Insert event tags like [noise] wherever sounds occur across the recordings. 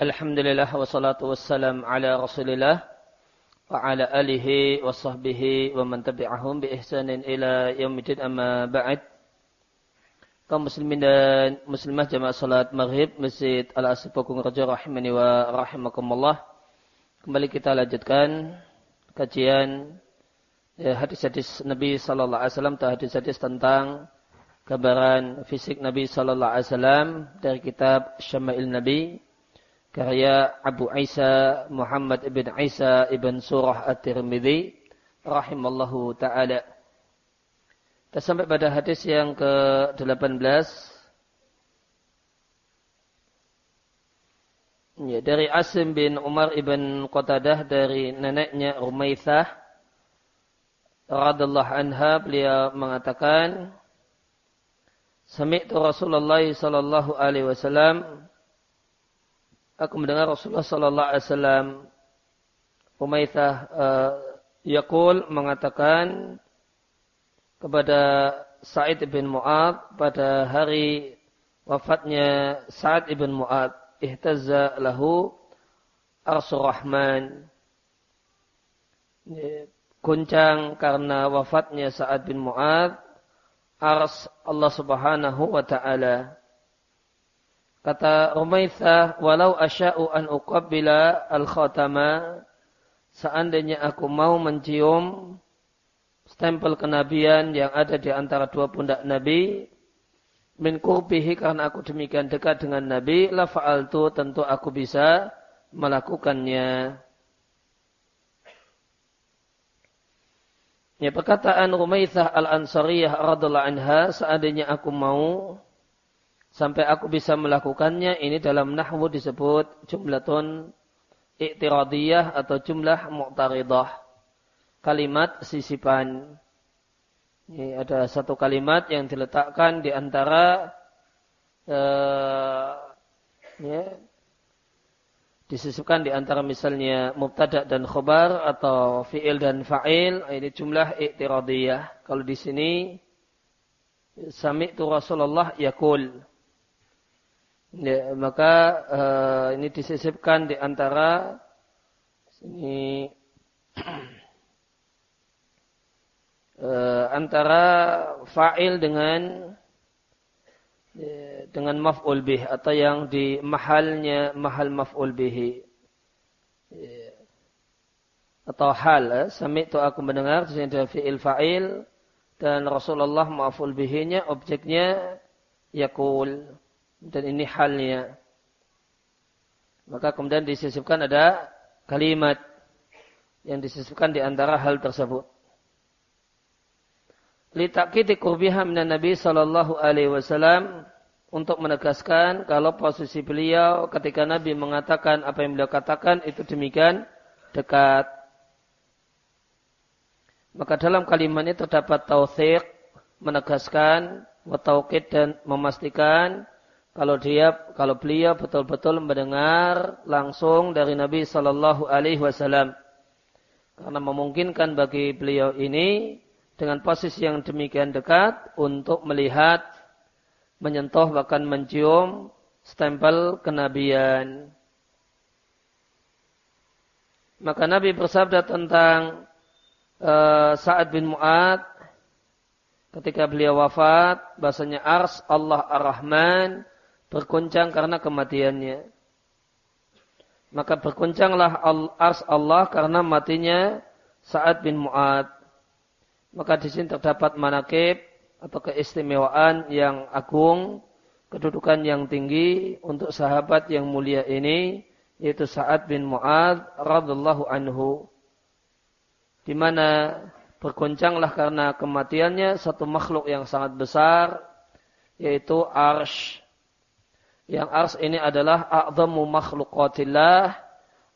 Alhamdulillah wassalatu wassalam ala rasulillah wa ala alihi wa sahbihi wa man tabi'ahum bi ihsanin ila yaumidin amma ba'd. Kaum muslimin dan muslimah jamaah salat maghrib Masjid Al-Asif Pokong rahimani wa rahimakumullah. Kembali kita lanjutkan kajian ya, hadis-hadis Nabi sallallahu alaihi wasallam hadis-hadis tentang gambaran fisik Nabi sallallahu alaihi wasallam dari kitab Syama'il Nabi karya Abu Isa Muhammad ibn Isa ibn Surah At-Tirmidzi rahimallahu taala. Kita sampai pada hadis yang ke-18 Ya, dari Asim bin Umar ibn Qatadah dari neneknya Umaithah radallahu anha beliau mengatakan Sami'tu Rasulullah sallallahu alaihi wasallam aku mendengar Rasulullah sallallahu alaihi wasallam Umayyah uh, Yaqul mengatakan kepada Sa'id bin Mu'ad pada hari wafatnya Sa'id bin Mu'ad ihtazza lahu arsur rahman. Goncang karena wafatnya Sa'ad bin Mu'ad ars Allah subhanahu wa ta'ala Kata Umaithah, walau asya'u an uqabbila al-khatama, seandainya aku mau mencium stempel kenabian yang ada di antara dua pundak Nabi, min kurbihi karena aku demikian dekat dengan Nabi, la fa'altu tentu aku bisa melakukannya. Ya perkataan Rumaithah al-Ansariyah radhiallahu anha, seandainya aku mau sampai aku bisa melakukannya ini dalam nahwu disebut jumlatun i'tiradiyah atau jumlah mu'taridah. Kalimat sisipan. Ini ada satu kalimat yang diletakkan di antara uh, ya, disisipkan di antara misalnya mubtada dan khobar atau fi'il dan fa'il ini jumlah i'tiradiyah. Kalau di sini sami'tu Rasulullah yakul Ya, maka uh, ini disisipkan di antara sini uh, [clears throat] antara fa'il dengan ya, dengan maf'ul bih atau yang di mahalnya mahal maf'ul bihi. Ya. Atau hal, eh, sami itu aku mendengar di ada fi'il fa'il dan Rasulullah maf'ul bihinya objeknya yakul dan ini halnya. Maka kemudian disisipkan ada kalimat yang disisipkan di antara hal tersebut. Litakiti kurbiha minan Nabi Sallallahu Alaihi Wasallam untuk menegaskan kalau posisi beliau ketika Nabi mengatakan apa yang beliau katakan itu demikian dekat. Maka dalam kalimat ini terdapat tausiq menegaskan, wataukid dan memastikan kalau dia kalau beliau betul-betul mendengar langsung dari Nabi Shallallahu Alaihi Wasallam karena memungkinkan bagi beliau ini dengan posisi yang demikian dekat untuk melihat menyentuh bahkan mencium stempel kenabian. Maka Nabi bersabda tentang uh, Sa'ad bin Mu'ad ketika beliau wafat bahasanya ars Allah ar-Rahman berkuncang karena kematiannya. Maka berkuncanglah ars Allah karena matinya Sa'ad bin Mu'ad. Maka di sini terdapat manakib atau keistimewaan yang agung, kedudukan yang tinggi untuk sahabat yang mulia ini, yaitu Sa'ad bin Mu'ad radhiallahu anhu. Di mana berkuncanglah karena kematiannya satu makhluk yang sangat besar, yaitu arsh yang ars ini adalah a'zamu makhlukatillah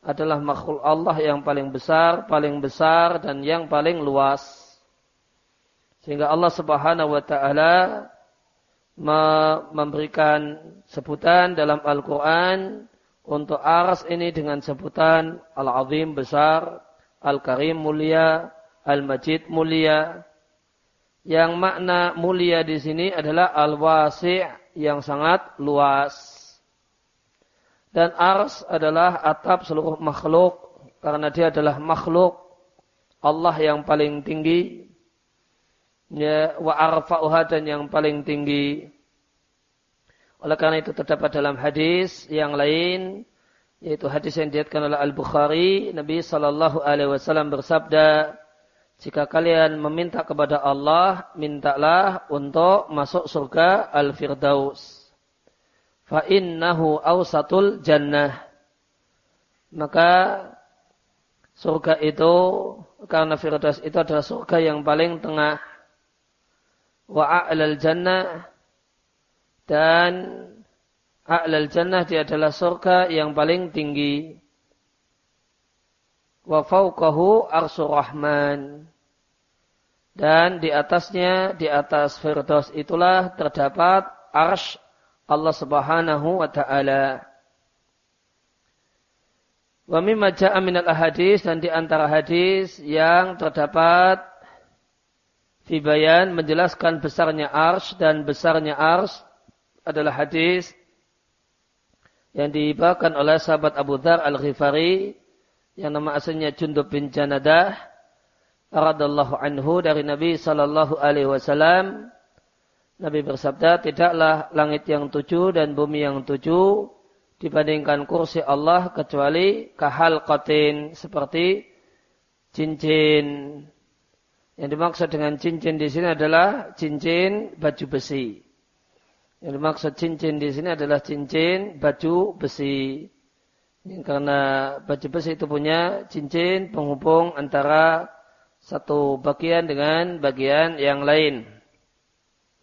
adalah makhluk Allah yang paling besar, paling besar dan yang paling luas. Sehingga Allah Subhanahu wa taala memberikan sebutan dalam Al-Qur'an untuk ars ini dengan sebutan Al-Azim besar, Al-Karim mulia, Al-Majid mulia. Yang makna mulia di sini adalah Al-Wasi' yang sangat luas. Dan ars adalah atap seluruh makhluk karena dia adalah makhluk Allah yang paling tinggi ya wa arfa'uha dan yang paling tinggi. Oleh karena itu terdapat dalam hadis yang lain yaitu hadis yang diatkan oleh Al-Bukhari Nabi sallallahu alaihi wasallam bersabda jika kalian meminta kepada Allah mintalah untuk masuk surga Al-Firdaus. Fa innahu awsatul jannah. Maka surga itu karena firdaus itu adalah surga yang paling tengah. Wa a'lal jannah. Dan a'lal jannah dia adalah surga yang paling tinggi wa fauqahu arsur rahman dan di atasnya di atas firdaus itulah terdapat arsh Allah Subhanahu wa taala. Wa mimma ja'a minal ahadis dan di antara hadis yang terdapat fi bayan menjelaskan besarnya arsh dan besarnya arsh adalah hadis yang dibawakan oleh sahabat Abu Dhar Al-Ghifari yang nama aslinya Jundub bin Janadah radallahu anhu dari Nabi sallallahu alaihi wasallam Nabi bersabda, tidaklah langit yang tujuh dan bumi yang tujuh dibandingkan kursi Allah kecuali kahal kotin seperti cincin. Yang dimaksud dengan cincin di sini adalah cincin baju besi. Yang dimaksud cincin di sini adalah cincin baju besi. Karena baju besi itu punya cincin penghubung antara satu bagian dengan bagian yang lain.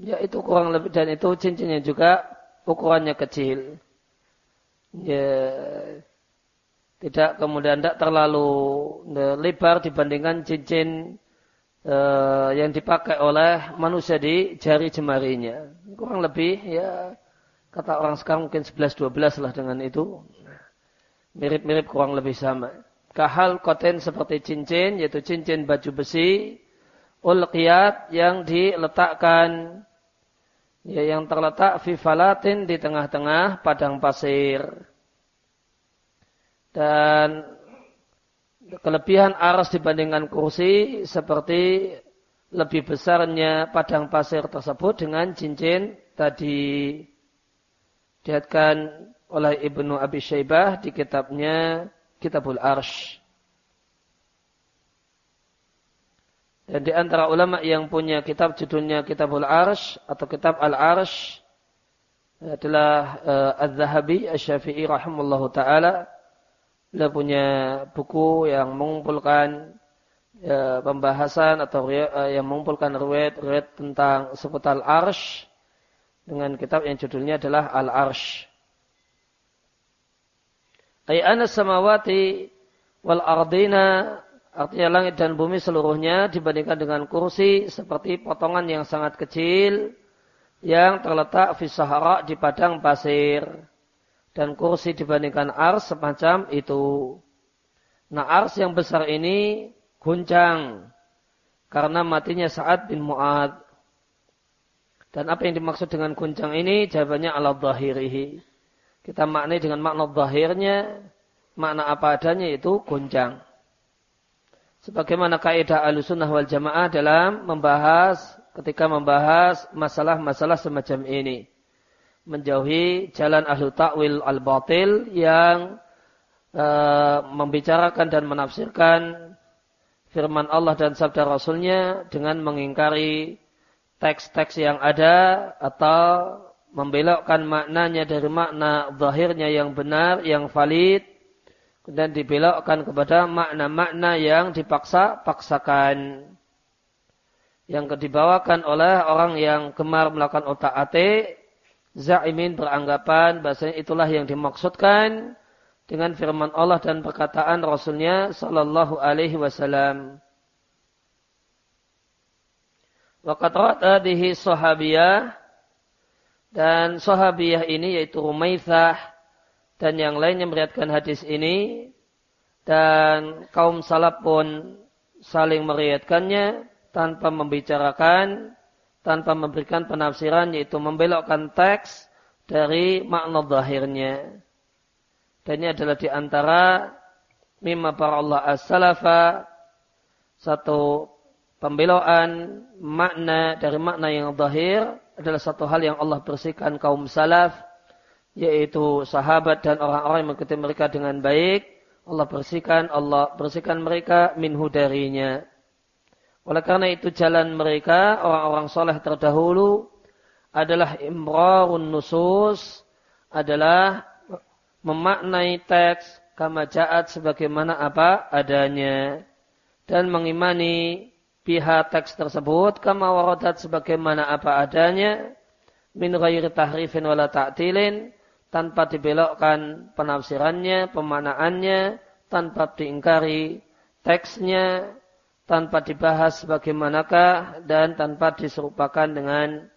Ya itu kurang lebih dan itu cincinnya juga ukurannya kecil. Ya tidak kemudian tidak terlalu lebar dibandingkan cincin uh, yang dipakai oleh manusia di jari jemarinya. Kurang lebih ya kata orang sekarang mungkin 11-12 lah dengan itu. Mirip-mirip kurang lebih sama. Kahal koten seperti cincin, yaitu cincin baju besi, ulqiyat yang diletakkan ya yang terletak fi falatin di tengah-tengah padang pasir. Dan kelebihan aras dibandingkan kursi seperti lebih besarnya padang pasir tersebut dengan cincin tadi dihatkan oleh Ibnu Abi Syaibah di kitabnya Kitabul Arsh. Dan di antara ulama yang punya kitab judulnya Kitabul Arsh atau Kitab Al-Arsh adalah uh, Az-Zahabi Asy-Syafi'i rahimallahu taala. Dia punya buku yang mengumpulkan uh, pembahasan atau uh, yang mengumpulkan riwayat-riwayat tentang seputar Arsh dengan kitab yang judulnya adalah Al-Arsh. Ay samawati wal ardina Artinya langit dan bumi seluruhnya dibandingkan dengan kursi seperti potongan yang sangat kecil yang terletak di sahara di padang pasir. Dan kursi dibandingkan ars semacam itu. Nah ars yang besar ini guncang karena matinya saat bin Mu'ad. Dan apa yang dimaksud dengan guncang ini? Jawabannya ala zahirihi. Kita maknai dengan makna zahirnya, makna apa adanya itu guncang sebagaimana kaidah alusunnah wal jamaah dalam membahas ketika membahas masalah-masalah semacam ini. Menjauhi jalan ahlu takwil al batil yang uh, membicarakan dan menafsirkan firman Allah dan sabda Rasulnya dengan mengingkari teks-teks yang ada atau membelokkan maknanya dari makna zahirnya yang benar, yang valid dan dibelokkan kepada makna-makna yang dipaksa-paksakan yang dibawakan oleh orang yang gemar melakukan otak ate zaimin beranggapan bahasanya itulah yang dimaksudkan dengan firman Allah dan perkataan Rasulnya Sallallahu Alaihi Wasallam. Waqat adihi sahabiyah dan sahabiyah ini yaitu Rumaithah dan yang lainnya meriatkan hadis ini. Dan kaum salaf pun saling meriatkannya tanpa membicarakan tanpa memberikan penafsiran yaitu membelokkan teks dari makna zahirnya. Dan ini adalah di antara mimma para Allah as-salafa satu pembeloan makna dari makna yang zahir adalah satu hal yang Allah bersihkan kaum salaf yaitu sahabat dan orang-orang yang mengikuti mereka dengan baik. Allah bersihkan Allah bersihkan mereka minhu darinya. Oleh karena itu jalan mereka orang-orang soleh terdahulu adalah imrarun nusus adalah memaknai teks kama ja'at sebagaimana apa adanya dan mengimani pihak teks tersebut kama waradat sebagaimana apa adanya min ghairi tahrifin wala ta'tilin tanpa dibelokkan penafsirannya, pemaknaannya, tanpa diingkari teksnya, tanpa dibahas bagaimanakah dan tanpa diserupakan dengan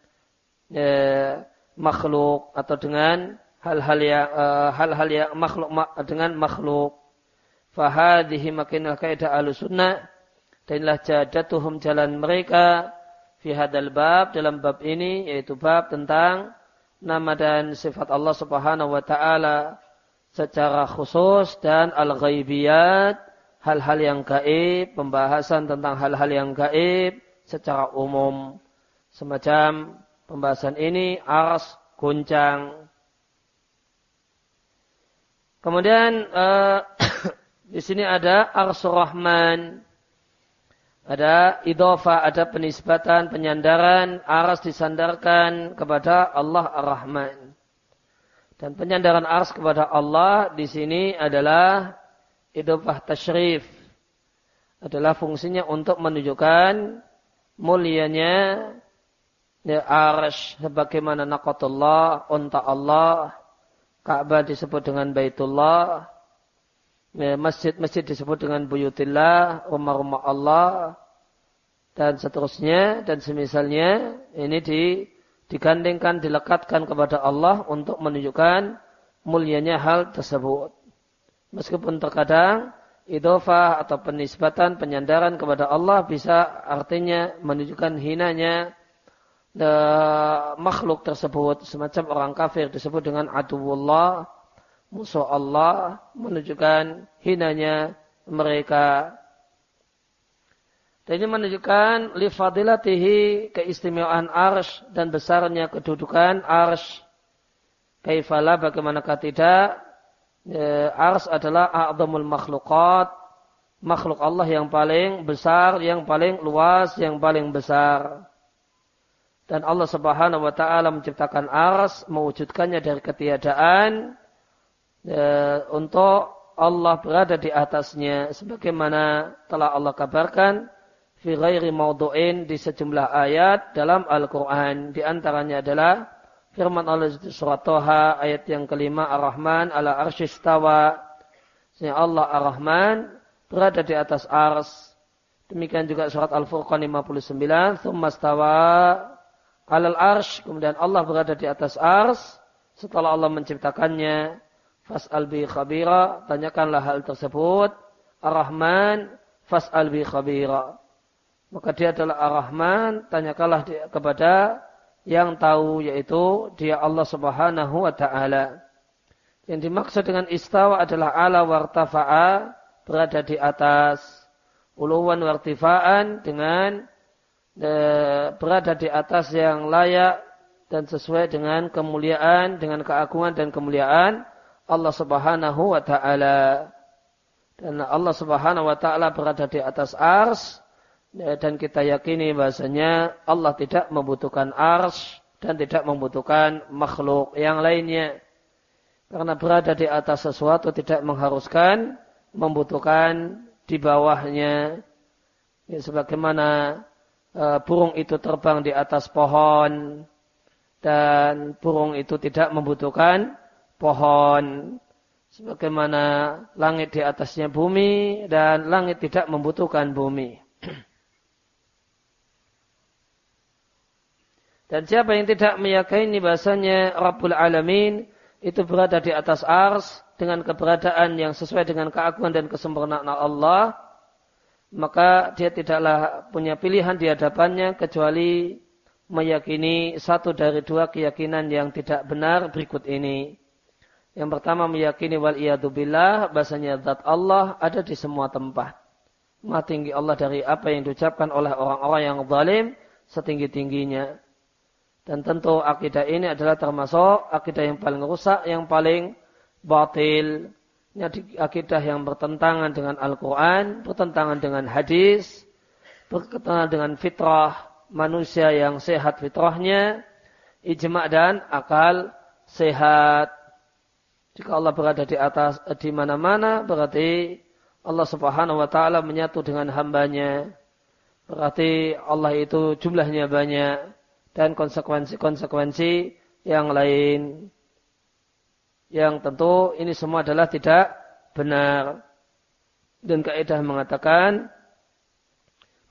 eh, makhluk atau dengan hal-hal yang uh, hal-hal yang makhluk dengan makhluk. Fahadihi makinal kaidah sunnah dan inilah jadatuhum jalan mereka fi hadal bab dalam bab ini yaitu bab tentang nama dan sifat Allah Subhanahu wa taala secara khusus dan al-ghaibiyat hal-hal yang gaib, pembahasan tentang hal-hal yang gaib secara umum. Semacam pembahasan ini ars, guncang, Kemudian uh, [coughs] di sini ada Arsur Rahman. Ada idofa, ada penisbatan, penyandaran, aras disandarkan kepada Allah Ar-Rahman. Dan penyandaran aras kepada Allah di sini adalah idofah tashrif. Adalah fungsinya untuk menunjukkan mulianya ya, arsh sebagaimana naqatullah, unta Allah, Ka'bah disebut dengan Baitullah, masjid-masjid disebut dengan Buyutillah, rumah-rumah Allah, dan seterusnya, dan semisalnya, ini di, digandengkan, dilekatkan kepada Allah untuk menunjukkan mulianya hal tersebut. Meskipun terkadang idofah atau penisbatan penyandaran kepada Allah bisa artinya menunjukkan hinanya the makhluk tersebut semacam orang kafir disebut dengan aduwullah musuh Allah menunjukkan hinanya mereka. Dan ini menunjukkan lifadilatihi keistimewaan arsh dan besarnya kedudukan arsh. Kaifala bagaimanakah tidak? Ya, arsh adalah a'zamul makhlukat makhluk Allah yang paling besar yang paling luas yang paling besar. Dan Allah Subhanahu wa taala menciptakan ars, mewujudkannya dari ketiadaan e, untuk Allah berada di atasnya sebagaimana telah Allah kabarkan fi ghairi maudu'in di sejumlah ayat dalam Al-Qur'an. Di antaranya adalah firman Allah di surat Toha ayat yang kelima Ar-Rahman ala arsyistawa. Allah Ar-Rahman berada di atas ars. Demikian juga surat Al-Furqan 59. Thumma stawa alal arsh, kemudian Allah berada di atas ars, setelah Allah menciptakannya, fas'al bi khabira, tanyakanlah hal tersebut, ar-Rahman, fas'al bi khabira. Maka dia adalah ar-Rahman, tanyakanlah kepada yang tahu yaitu dia Allah Subhanahu wa taala. Yang dimaksud dengan istawa adalah ala wartafa'a berada di atas. Uluwan wartifaan dengan berada di atas yang layak dan sesuai dengan kemuliaan, dengan keagungan dan kemuliaan Allah Subhanahu wa taala. Dan Allah Subhanahu wa taala berada di atas ars dan kita yakini bahasanya Allah tidak membutuhkan ars dan tidak membutuhkan makhluk yang lainnya. Karena berada di atas sesuatu tidak mengharuskan membutuhkan di bawahnya. Ya, sebagaimana Eh, burung itu terbang di atas pohon dan burung itu tidak membutuhkan pohon sebagaimana langit di atasnya bumi dan langit tidak membutuhkan bumi. Dan siapa yang tidak meyakini bahasanya Rabbul Alamin itu berada di atas ars dengan keberadaan yang sesuai dengan keagungan dan kesempurnaan Allah, maka dia tidaklah punya pilihan di hadapannya kecuali meyakini satu dari dua keyakinan yang tidak benar berikut ini. Yang pertama meyakini wal billah bahasanya zat Allah ada di semua tempat. Maha tinggi Allah dari apa yang diucapkan oleh orang-orang yang zalim setinggi-tingginya. Dan tentu akidah ini adalah termasuk akidah yang paling rusak, yang paling batil. Ini akidah yang bertentangan dengan Al-Quran, bertentangan dengan hadis, bertentangan dengan fitrah manusia yang sehat fitrahnya, ijma' dan akal sehat. Jika Allah berada di atas di mana-mana berarti Allah Subhanahu wa taala menyatu dengan hambanya. Berarti Allah itu jumlahnya banyak dan konsekuensi-konsekuensi yang lain. Yang tentu ini semua adalah tidak benar. Dan kaidah mengatakan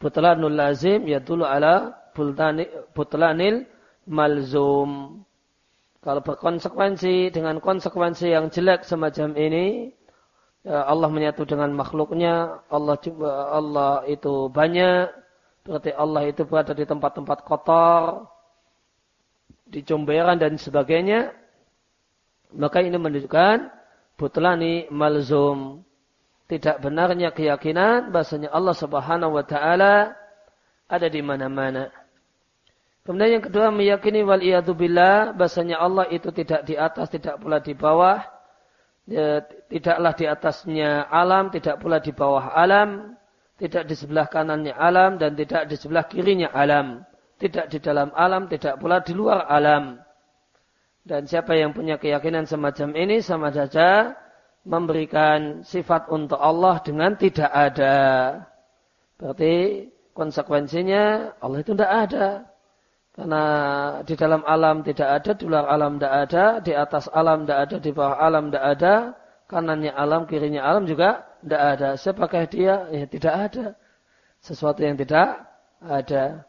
butlanul lazim yadulu ala butlanil malzum. Kalau berkonsekuensi dengan konsekuensi yang jelek semacam ini, ya Allah menyatu dengan makhluknya, Allah Allah itu banyak, berarti Allah itu berada di tempat-tempat kotor, di comberan dan sebagainya, maka ini menunjukkan butlani malzum. Tidak benarnya keyakinan bahasanya Allah Subhanahu wa taala ada di mana-mana. Kemudian yang kedua meyakini wal billah bahasanya Allah itu tidak di atas, tidak pula di bawah. Ya, tidaklah di atasnya alam, tidak pula di bawah alam, tidak di sebelah kanannya alam dan tidak di sebelah kirinya alam tidak di dalam alam, tidak pula di luar alam. Dan siapa yang punya keyakinan semacam ini sama saja memberikan sifat untuk Allah dengan tidak ada. Berarti konsekuensinya Allah itu tidak ada. Karena di dalam alam tidak ada, di luar alam tidak ada, di atas alam tidak ada, di bawah alam tidak ada, kanannya alam, kirinya alam juga tidak ada. Siapakah dia? Ya tidak ada. Sesuatu yang tidak ada.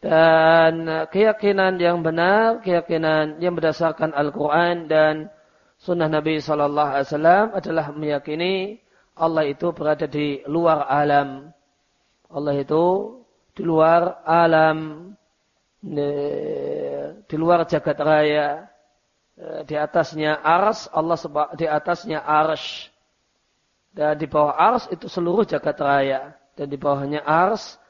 Dan keyakinan yang benar, keyakinan yang berdasarkan Al-Quran dan Sunnah Nabi Sallallahu Alaihi Wasallam adalah meyakini Allah itu berada di luar alam. Allah itu di luar alam, di luar jagat raya, di atasnya ars, Allah di atasnya ars. Dan di bawah ars itu seluruh jagat raya. Dan di bawahnya ars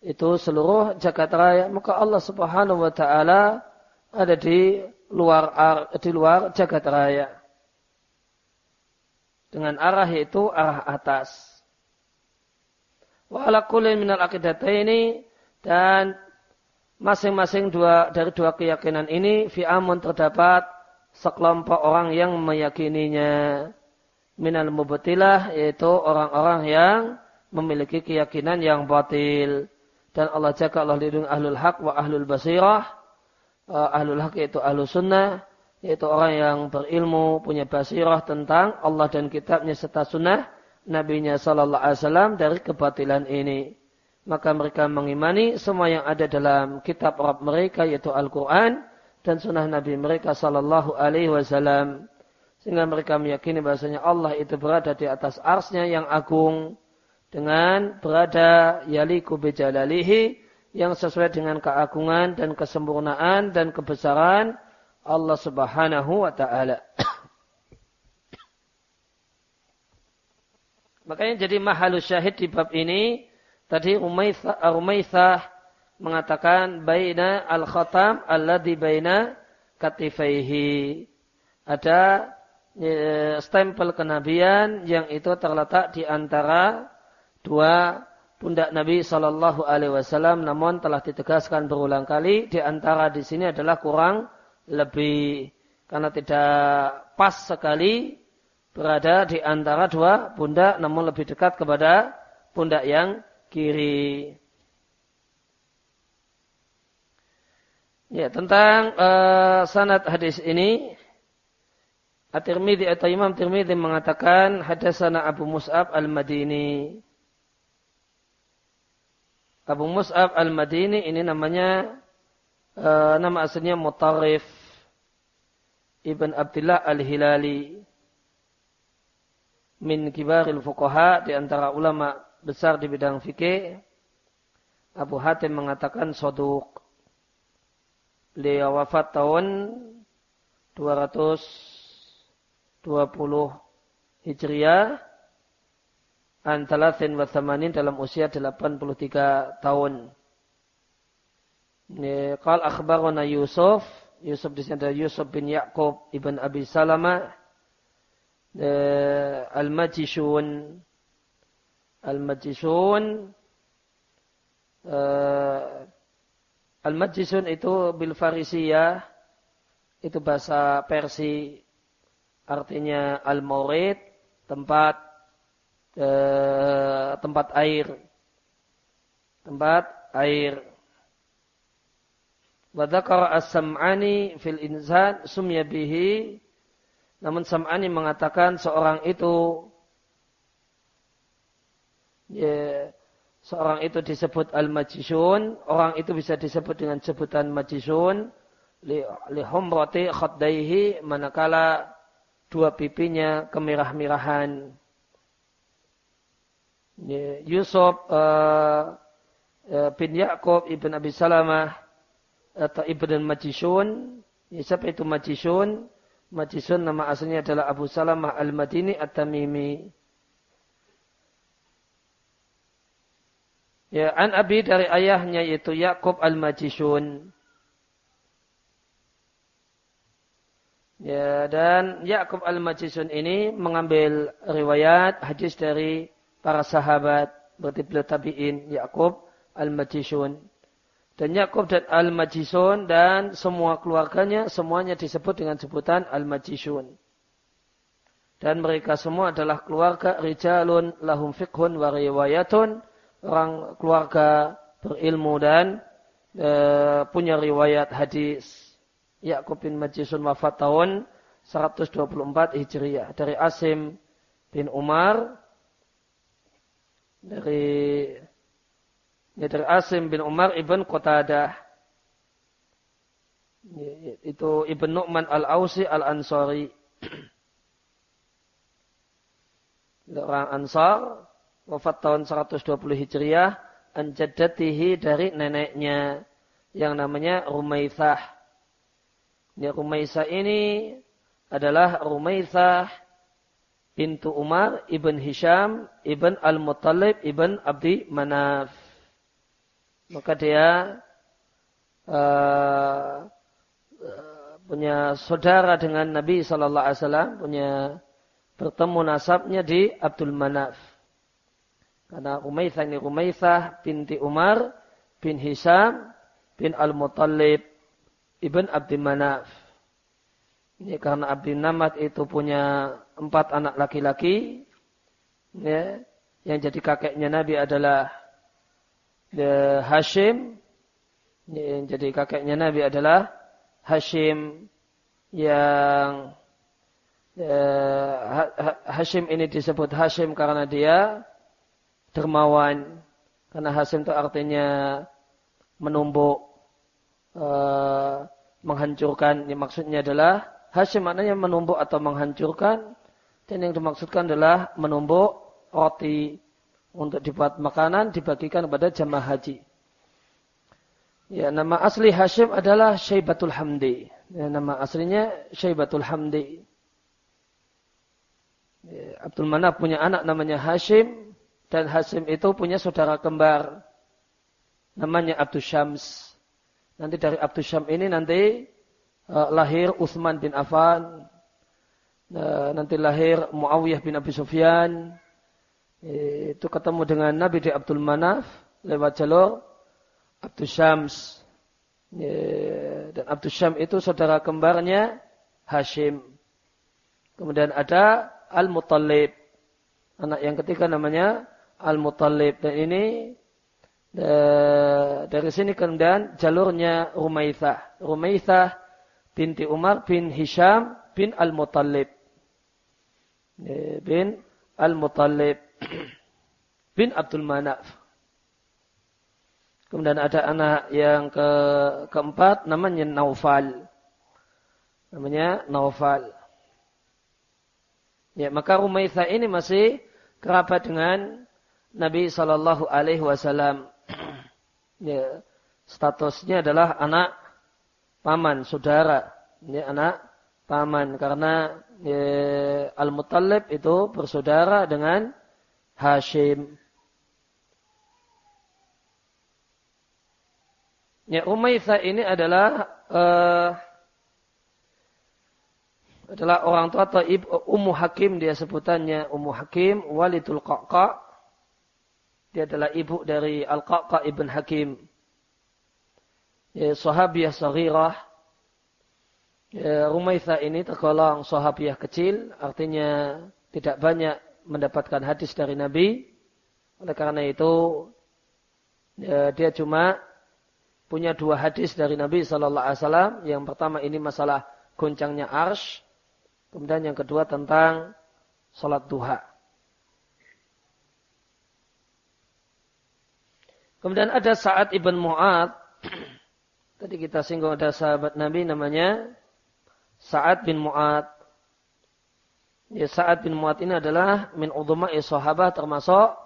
itu seluruh jagat raya maka Allah Subhanahu wa taala ada di luar di luar jagat raya dengan arah itu arah atas wa ala kullin minal ini dan masing-masing dua dari dua keyakinan ini fi amun terdapat sekelompok orang yang meyakininya minal mubtilah yaitu orang-orang yang memiliki keyakinan yang batil dan Allah jaga Allah lindungi ahlul haq wa ahlul basirah. Uh, ahlul haq yaitu ahlul sunnah, yaitu orang yang berilmu, punya basirah tentang Allah dan kitabnya serta sunnah nabinya sallallahu alaihi wasallam dari kebatilan ini. Maka mereka mengimani semua yang ada dalam kitab Rabb mereka yaitu Al-Quran dan sunnah Nabi mereka sallallahu alaihi wasallam. Sehingga mereka meyakini bahasanya Allah itu berada di atas arsnya yang agung dengan berada yaliku bejalalihi yang sesuai dengan keagungan dan kesempurnaan dan kebesaran Allah Subhanahu wa taala. [coughs] Makanya jadi mahalus syahid di bab ini tadi Umaysah, mengatakan baina al-khatam alladhi baina katifaihi. Ada e, stempel kenabian yang itu terletak di antara dua pundak Nabi Shallallahu Alaihi Wasallam, namun telah ditegaskan berulang kali di antara di sini adalah kurang lebih karena tidak pas sekali berada di antara dua pundak, namun lebih dekat kepada pundak yang kiri. Ya, tentang uh, sanad hadis ini At-Tirmidzi atau Imam Tirmidzi mengatakan hadasana Abu Mus'ab Al-Madini Abu Mus'ab al-Madini ini namanya uh, nama aslinya Mutarif Ibn Abdullah al-Hilali min kibaril fuqaha di antara ulama besar di bidang fikih Abu Hatim mengatakan soduk beliau wafat tahun 200 Hijriah an thalathin wa thamanin dalam usia 83 tahun. Qal akhbarana Yusuf, Yusuf di ada Yusuf bin Yaqub ibn Abi Salama Al-Majishun Al-Majishun uh, Al-Majishun itu bil Farisiyah itu bahasa Persia artinya al-maurid tempat eh, tempat air. Tempat air. Wadakar as-sam'ani fil insan sumya bihi. Namun Sam'ani mengatakan seorang itu ya, seorang itu disebut al-majishun, orang itu bisa disebut dengan sebutan majishun li, li humrati khaddaihi manakala dua pipinya kemirah-mirahan. Yusuf uh, bin Yaakob ibn Abi Salamah atau ibn Majishun. Ya, siapa itu Majishun? Majishun nama aslinya adalah Abu Salamah al-Madini at-Tamimi. Ya, an Abi dari ayahnya yaitu Yaakob al-Majishun. Ya, dan Yakub al-Majisun ini mengambil riwayat hadis dari para sahabat berarti beliau tabi'in Yakub al-Majisun. Dan Yakub dan al-Majisun dan semua keluarganya semuanya disebut dengan sebutan al-Majisun. Dan mereka semua adalah keluarga rijalun lahum fikhun wa riwayatun. Orang keluarga berilmu dan e, punya riwayat hadis. Yakub bin Majisun wafat tahun 124 Hijriah. Dari Asim bin Umar dari ya, dari Asim bin Umar ibn Qatadah. Ya, itu Ibn Nu'man al-Ausi al-Ansari. [clears throat] Orang Ansar wafat tahun 120 Hijriah anjadatihi dari neneknya yang namanya Rumaithah Ya Rumaisah ini adalah Rumaisah pintu Umar ibn Hisham ibn Al-Muttalib ibn Abdi Manaf. Maka dia uh, punya saudara dengan Nabi Sallallahu Alaihi punya bertemu nasabnya di Abdul Manaf. Karena Rumaisah ini Rumaisah binti Umar bin Hisham bin Al-Muttalib Ibn Abdi Manaf. Ini karena Abdi Manaf itu punya empat anak laki-laki. Ya, yang jadi kakeknya Nabi adalah ya, Hashim. Ya, yang jadi kakeknya Nabi adalah Hashim yang ya, Hashim ini disebut Hashim karena dia dermawan. Karena Hashim itu artinya menumbuk uh, menghancurkan. Ini maksudnya adalah Hashim maknanya menumbuk atau menghancurkan. Dan yang dimaksudkan adalah menumbuk roti untuk dibuat makanan dibagikan kepada jamaah haji. Ya, nama asli Hashim adalah Syaibatul Hamdi. Ya, nama aslinya Syaibatul Hamdi. Ya, Abdul Manaf punya anak namanya Hashim dan Hashim itu punya saudara kembar namanya Abdul Syams. Nanti dari Abdul Syam ini nanti uh, lahir Utsman bin Affan. Uh, nanti lahir Muawiyah bin Abi Sufyan. Itu ketemu dengan Nabi di Abdul Manaf lewat jalur Abdul Syams. Dan Abdul Syam itu saudara kembarnya Hashim. Kemudian ada Al-Muttalib. Anak yang ketiga namanya Al-Muttalib. Dan ini dari sini kemudian jalurnya Rumaithah. Rumaithah binti Umar bin Hisham bin Al-Muttalib. Bin Al-Muttalib [clears throat] bin Abdul Manaf. Kemudian ada anak yang ke keempat namanya Naufal. Namanya Naufal. Ya, maka Rumaithah ini masih kerabat dengan Nabi Shallallahu Alaihi Wasallam [clears throat] ya, statusnya adalah anak paman, saudara. Ini anak paman karena ya, Al-Muttalib itu bersaudara dengan Hashim. Ya, Umayyah ini adalah uh, adalah orang tua atau ibu Ummu Hakim dia sebutannya Ummu Hakim Walidul Qaqa. Dia adalah ibu dari Al-Qaqa ibn Hakim. Ya, sahabiyah saghirah. Ya, Rumaitha ini tergolong sahabiyah kecil, artinya tidak banyak mendapatkan hadis dari Nabi. Oleh karena itu, ya, dia cuma punya dua hadis dari Nabi Sallallahu Alaihi Wasallam. Yang pertama ini masalah goncangnya arsh. Kemudian yang kedua tentang salat duha. Kemudian ada Sa'ad ibn Mu'ad. [clears throat] Tadi kita singgung ada sahabat Nabi namanya Sa'ad bin Mu'ad. Ya, Sa'ad bin Mu'ad ini adalah min udhuma'i sahabat termasuk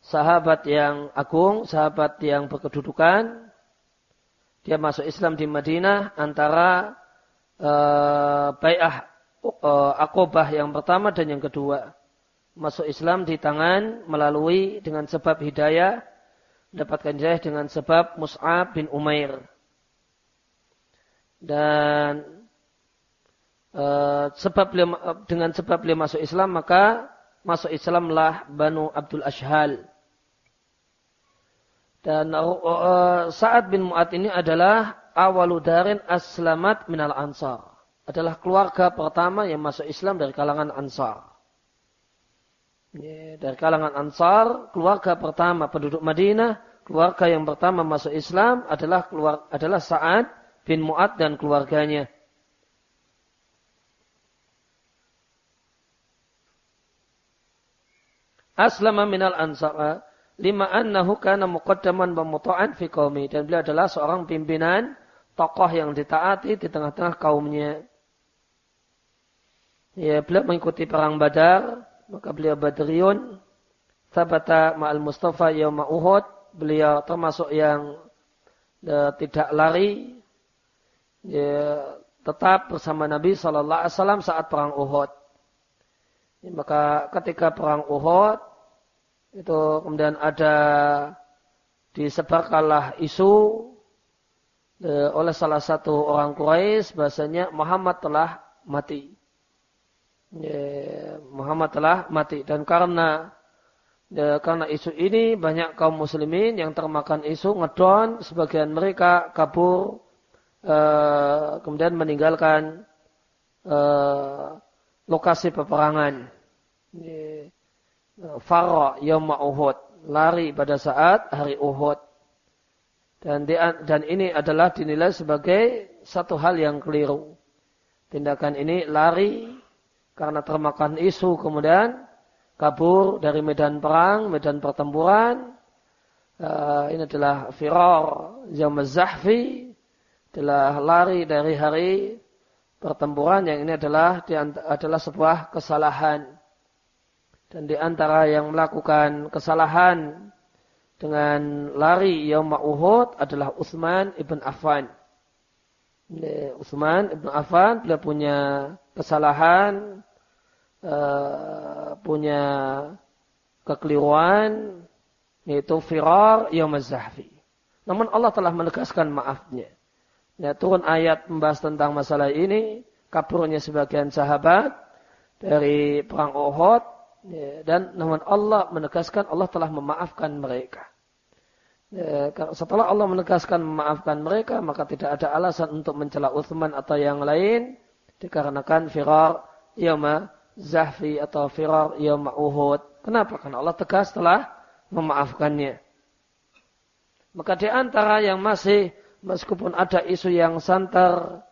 sahabat yang agung, sahabat yang berkedudukan, dia masuk Islam di Madinah antara uh, Bayah uh, Akobah yang pertama dan yang kedua. Masuk Islam di tangan melalui dengan sebab hidayah. Mendapatkan hidayah dengan sebab Mus'ab bin Umair. Dan uh, sebab beliau, dengan sebab beliau masuk Islam maka masuk Islamlah Banu Abdul Ashhal. Dan uh, Sa'ad bin Mu'ad ini adalah awaludarin aslamat minal ansar. Adalah keluarga pertama yang masuk Islam dari kalangan ansar. Ya, dari kalangan ansar, keluarga pertama penduduk Madinah, keluarga yang pertama masuk Islam adalah keluar, adalah Sa'ad bin Mu'ad dan keluarganya. Aslama minal ansar lima annahu kana muqaddaman wa muta'an fi qaumi dan beliau adalah seorang pimpinan tokoh yang ditaati di tengah-tengah kaumnya. Ya, beliau mengikuti perang Badar, maka beliau Badriun, sabata ma'al Mustafa yauma Uhud, beliau termasuk yang ya, tidak lari, ya, tetap bersama Nabi Shallallahu Alaihi Wasallam saat perang Uhud. Ya, maka ketika perang Uhud, itu kemudian ada disebarkanlah isu e, oleh salah satu orang Quraisy bahasanya Muhammad telah mati. Muhammad telah mati dan karena e, karena isu ini banyak kaum muslimin yang termakan isu ngedon sebagian mereka kabur e, kemudian meninggalkan lokasi peperangan. Farah yawma Uhud. Lari pada saat hari Uhud. Dan, di, dan ini adalah dinilai sebagai satu hal yang keliru. Tindakan ini lari karena termakan isu kemudian kabur dari medan perang, medan pertempuran. Uh, ini adalah firar zaman zahfi adalah lari dari hari pertempuran yang ini adalah adalah sebuah kesalahan dan di antara yang melakukan kesalahan dengan lari Yauma Uhud adalah Utsman ibn Affan. Utsman ibn Affan beliau punya kesalahan, uh, punya kekeliruan, yaitu firar Yaum Zahfi. Namun Allah telah menegaskan maafnya. Ya, turun ayat membahas tentang masalah ini, kaburnya sebagian sahabat dari perang Uhud Ya, dan namun Allah menegaskan Allah telah memaafkan mereka. Ya, setelah Allah menegaskan memaafkan mereka, maka tidak ada alasan untuk mencela Uthman atau yang lain, dikarenakan firar yama zahfi atau firar yama uhud. Kenapa? Karena Allah tegas telah memaafkannya. Maka di antara yang masih, meskipun ada isu yang santer,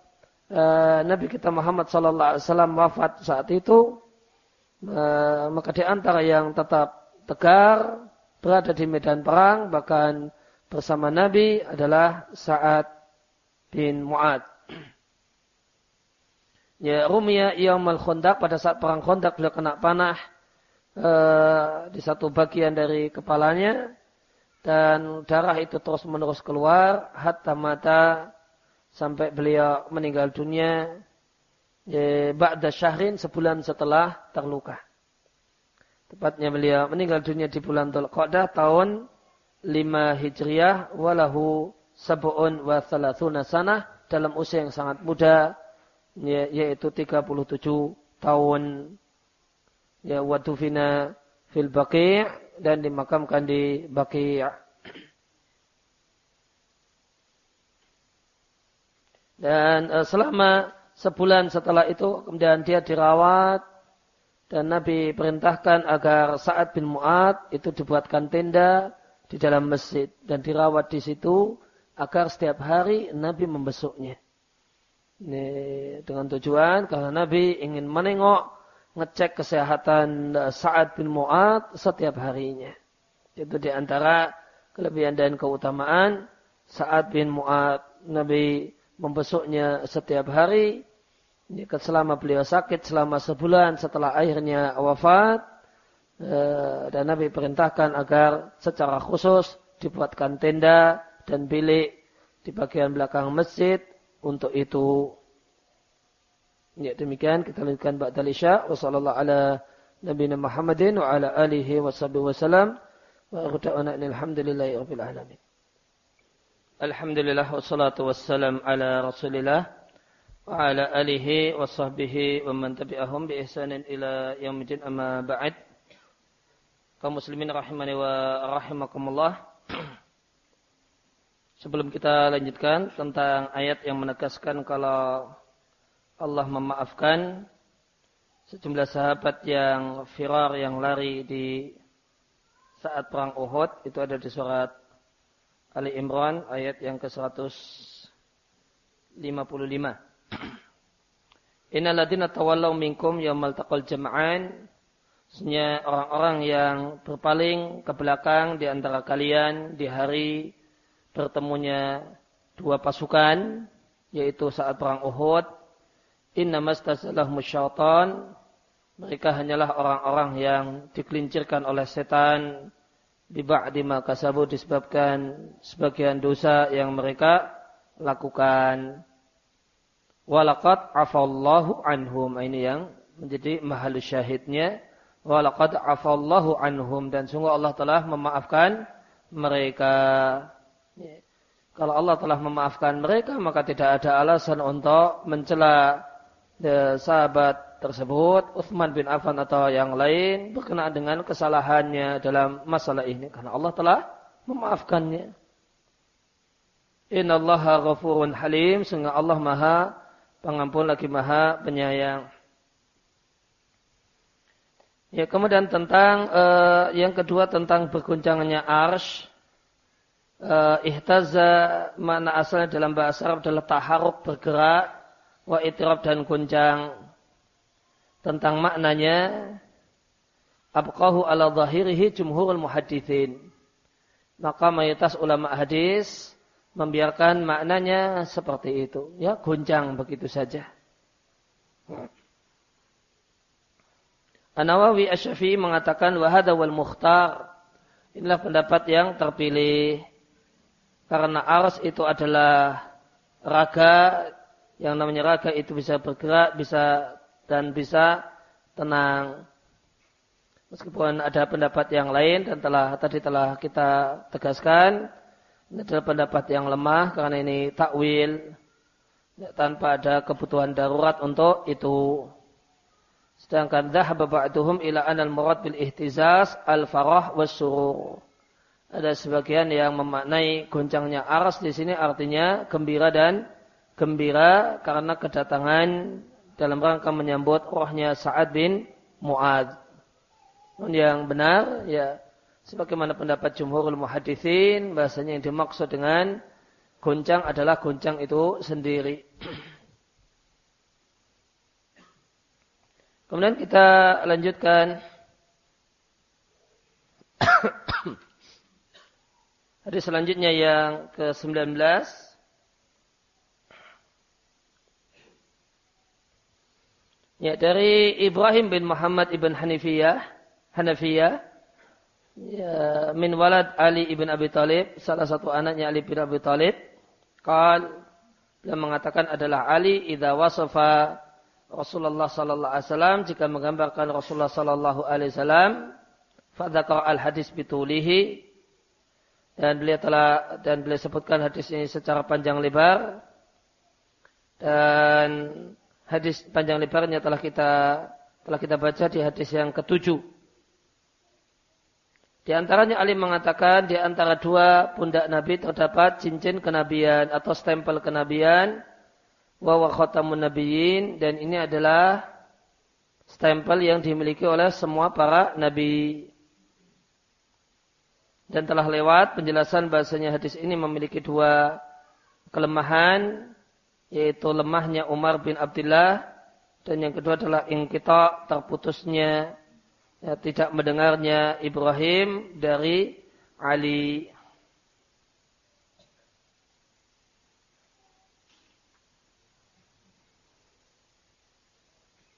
eh, Nabi kita Muhammad Sallallahu Alaihi Wasallam wafat saat itu, Eh, maka di antara yang tetap tegar berada di medan perang bahkan bersama Nabi adalah Sa'ad bin Mu'ad. Ya, Rumia Yaumal Khondak pada saat perang Khondak beliau kena panah uh, di satu bagian dari kepalanya dan darah itu terus menerus keluar hatta mata sampai beliau meninggal dunia ya, ba'da syahrin sebulan setelah terluka. Tepatnya beliau meninggal dunia di bulan Dzulqa'dah tahun 5 Hijriah walahu sab'un wa thalathuna sanah dalam usia yang sangat muda ya, yaitu 37 tahun. Ya wadufina fil baqi' dan dimakamkan di baqi' dan uh, selama sebulan setelah itu kemudian dia dirawat. Dan Nabi perintahkan agar Sa'ad bin Mu'ad itu dibuatkan tenda di dalam masjid dan dirawat di situ agar setiap hari Nabi membesuknya. Ini dengan tujuan karena Nabi ingin menengok, ngecek kesehatan Sa'ad bin Mu'ad setiap harinya. Itu di antara kelebihan dan keutamaan Sa'ad bin Mu'ad. Nabi membesuknya setiap hari. Selama beliau sakit selama sebulan setelah akhirnya wafat. Eh, dan Nabi perintahkan agar secara khusus dibuatkan tenda dan bilik di bagian belakang masjid untuk itu. Ya demikian kita lanjutkan ba'dal isya wa sallallahu ala Muhammadin wa ala alihi wa sahbihi wa salam wa ghada'ana alhamdulillahi rabbil alamin. Alhamdulillah wassalatu wassalam ala Rasulillah wa ala alihi wa sahbihi wa man tabi'ahum bi ihsanin ila yaumil amma ba'd. Kaum muslimin rahimani wa rahimakumullah. [clears throat] Sebelum kita lanjutkan tentang ayat yang menegaskan kalau Allah memaafkan sejumlah sahabat yang firar yang lari di saat perang Uhud itu ada di surat Ali Imran ayat yang ke-155. [clears throat] Innal ladina tawallaw minkum yaumal taqal jam'an Sebenarnya orang-orang yang berpaling ke belakang di antara kalian di hari bertemunya dua pasukan yaitu saat perang Uhud. Inna mastazalahum syaitan. Mereka hanyalah orang-orang yang dikelincirkan oleh setan. Di ba'di makasabu disebabkan sebagian dosa yang mereka lakukan. Walaqad afallahu anhum. Ini yang menjadi mahal syahidnya. Walaqad afallahu anhum. Dan sungguh Allah telah memaafkan mereka kalau Allah telah memaafkan mereka, maka tidak ada alasan untuk mencela de, sahabat tersebut, Uthman bin Affan atau yang lain, berkenaan dengan kesalahannya dalam masalah ini. Karena Allah telah memaafkannya. Inna Allah ghafurun halim, sehingga Allah maha pengampun lagi maha penyayang. Ya, kemudian tentang uh, yang kedua tentang berguncangannya arsh uh, ihtaza makna asalnya dalam bahasa Arab adalah taharuk bergerak wa itirab dan goncang tentang maknanya abqahu ala zahirihi jumhurul muhadithin maka mayoritas ulama hadis membiarkan maknanya seperti itu. Ya goncang begitu saja. An-Nawawi Asy-Syafi'i mengatakan wahada wal mukhtar. Inilah pendapat yang terpilih karena ars itu adalah raga yang namanya raga itu bisa bergerak, bisa dan bisa tenang. Meskipun ada pendapat yang lain dan telah tadi telah kita tegaskan ini adalah pendapat yang lemah karena ini takwil tanpa ada kebutuhan darurat untuk itu. Sedangkan dhahaba ba'duhum ila anal murad bil ihtizaz al farah was surur ada sebagian yang memaknai goncangnya aras di sini artinya gembira dan gembira karena kedatangan dalam rangka menyambut rohnya Sa'ad bin Mu'ad. Yang benar ya sebagaimana pendapat jumhurul muhadithin bahasanya yang dimaksud dengan goncang adalah goncang itu sendiri. [clears throat] Kemudian kita lanjutkan Hadis selanjutnya yang ke-19. Ya, dari Ibrahim bin Muhammad ibn Hanifiyah, Hanafiyah, ya, min walad Ali ibn Abi Talib, salah satu anaknya Ali bin Abi Talib, qal, dia mengatakan adalah Ali idza wasafa Rasulullah sallallahu alaihi wasallam jika menggambarkan Rasulullah sallallahu alaihi wasallam fadzakar al hadis bitulihi dan beliau telah dan beliau sebutkan hadis ini secara panjang lebar dan hadis panjang lebarnya telah kita telah kita baca di hadis yang ketujuh. Di antaranya Ali mengatakan di antara dua pundak Nabi terdapat cincin kenabian atau stempel kenabian wa khatamun nabiyyin dan ini adalah stempel yang dimiliki oleh semua para nabi. Dan telah lewat penjelasan bahasanya hadis ini memiliki dua kelemahan yaitu lemahnya Umar bin Abdullah dan yang kedua adalah ingkita terputusnya ya, tidak mendengarnya Ibrahim dari Ali.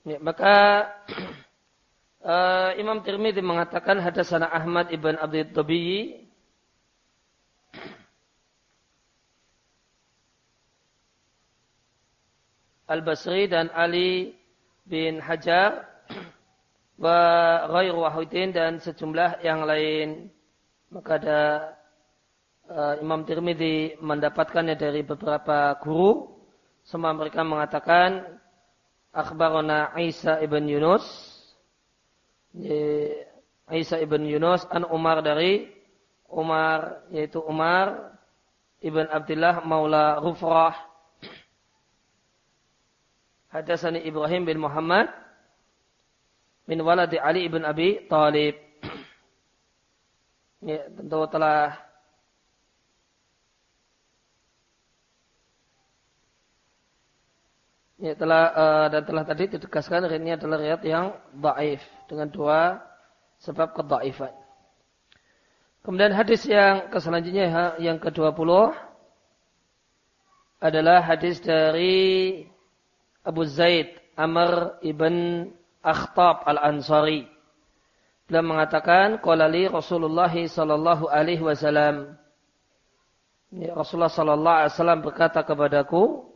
Ya, maka [clears throat] uh, Imam Tirmidzi mengatakan hadasana Ahmad ibn Abdul Tabi'i Al-Basri dan Ali bin Hajar wa ghairu wahidin dan sejumlah yang lain. Maka ada uh, Imam Tirmidzi mendapatkannya dari beberapa guru. Semua mereka mengatakan akhbarana Isa ibn Yunus Isa ibn Yunus an Umar dari Umar yaitu Umar ibn Abdullah Maula Rufrah. Hadasani Ibrahim bin Muhammad min waladi Ali ibn Abi Talib. [clears throat] Ya, tentu telah Ya, telah uh, dan telah tadi ditegaskan ini adalah riwayat yang dhaif dengan dua sebab kedhaifan. Kemudian hadis yang selanjutnya yang ke-20 adalah hadis dari Abu Zaid Amr ibn Akhtab al-Ansari. Beliau mengatakan, Qalali Rasulullah sallallahu alaihi wasallam. Ya, Rasulullah sallallahu alaihi wasallam berkata kepadaku,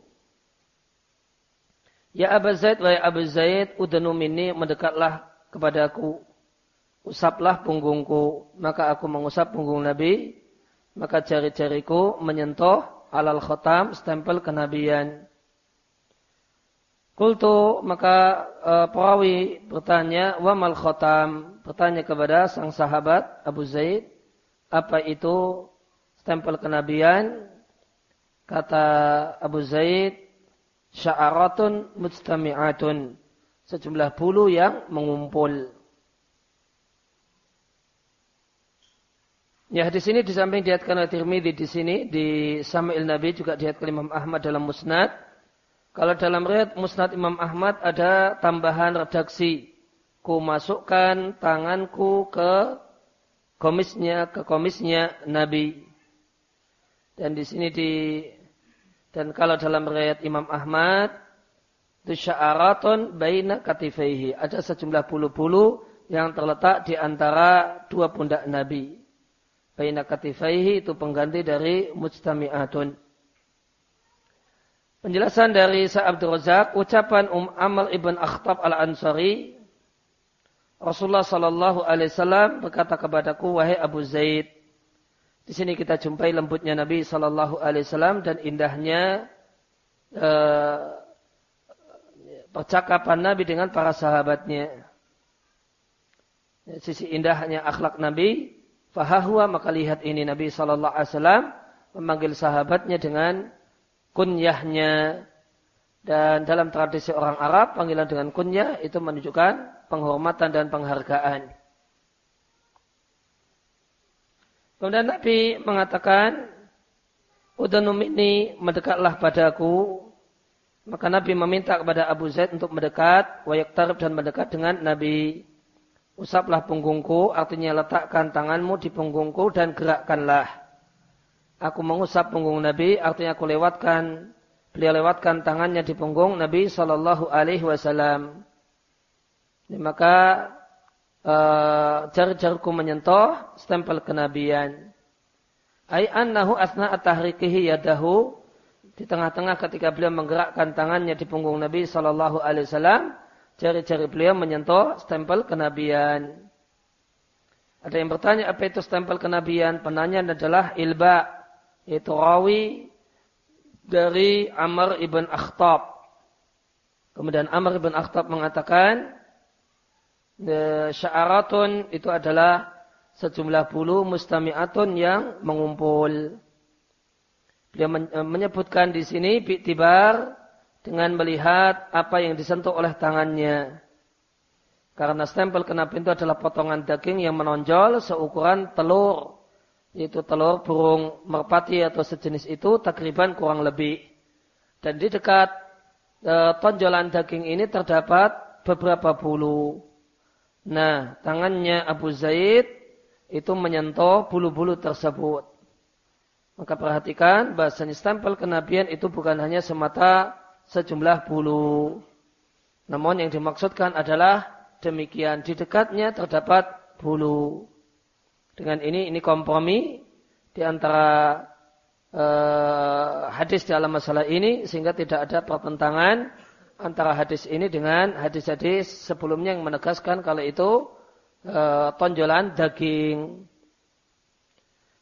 Ya Abu Zaid, wahai Abu Zaid, udanu minni mendekatlah kepadaku. Usaplah punggungku. Maka aku mengusap punggung Nabi. Maka jari-jariku menyentuh alal khotam, stempel kenabian. Kultu maka e, perawi bertanya, wa mal khotam, bertanya kepada sang sahabat Abu Zaid, apa itu stempel kenabian? Kata Abu Zaid, sya'aratun mujtami'atun. Sejumlah bulu yang mengumpul. Ya di sini di samping diatkan oleh Tirmidzi di sini di Samil Nabi juga diatkan Imam Ahmad dalam Musnad. Kalau dalam riwayat Musnad Imam Ahmad ada tambahan redaksi. Ku masukkan tanganku ke komisnya ke komisnya Nabi. Dan di sini di dan kalau dalam riwayat Imam Ahmad, itu sya'aratun baina katifaihi. Ada sejumlah bulu-bulu yang terletak di antara dua pundak Nabi. Baina katifaihi itu pengganti dari mujtami'atun. Penjelasan dari Sa'ab Razak, ucapan Um Amal ibn Akhtab al-Ansari, Rasulullah sallallahu alaihi wasallam berkata kepadaku, wahai Abu Zaid, di sini kita jumpai lembutnya Nabi Shallallahu Alaihi Wasallam dan indahnya uh, percakapan Nabi dengan para sahabatnya. Sisi indahnya akhlak Nabi, fahahwa maka lihat ini Nabi Shallallahu Alaihi Wasallam memanggil sahabatnya dengan kunyahnya dan dalam tradisi orang Arab panggilan dengan kunyah itu menunjukkan penghormatan dan penghargaan. Kemudian Nabi mengatakan, Udanum ini mendekatlah padaku. Maka Nabi meminta kepada Abu Zaid untuk mendekat, wayak tarif dan mendekat dengan Nabi. Usaplah punggungku, artinya letakkan tanganmu di punggungku dan gerakkanlah. Aku mengusap punggung Nabi, artinya aku lewatkan, beliau lewatkan tangannya di punggung Nabi Shallallahu Alaihi Wasallam. Maka uh, jari-jariku menyentuh stempel kenabian. Ai annahu asna at-tahrikihi yadahu di tengah-tengah ketika beliau menggerakkan tangannya di punggung Nabi Shallallahu Alaihi Wasallam, jari-jari beliau menyentuh stempel kenabian. Ada yang bertanya apa itu stempel kenabian? Penanya adalah ilba, yaitu rawi dari Amr ibn Akhtab. Kemudian Amr ibn Akhtab mengatakan, sya'aratun itu adalah sejumlah bulu mustami'atun yang mengumpul. Beliau eh, menyebutkan di sini tibar dengan melihat apa yang disentuh oleh tangannya. Karena stempel kenapa itu adalah potongan daging yang menonjol seukuran telur. Yaitu telur burung merpati atau sejenis itu takriban kurang lebih. Dan di dekat e, tonjolan daging ini terdapat beberapa bulu. Nah, tangannya Abu Zaid itu menyentuh bulu-bulu tersebut. Maka perhatikan bahasanya stempel kenabian itu bukan hanya semata sejumlah bulu. Namun yang dimaksudkan adalah demikian di dekatnya terdapat bulu. Dengan ini ini kompromi di antara uh, hadis dalam masalah ini sehingga tidak ada pertentangan antara hadis ini dengan hadis-hadis sebelumnya yang menegaskan kalau itu uh, tonjolan daging.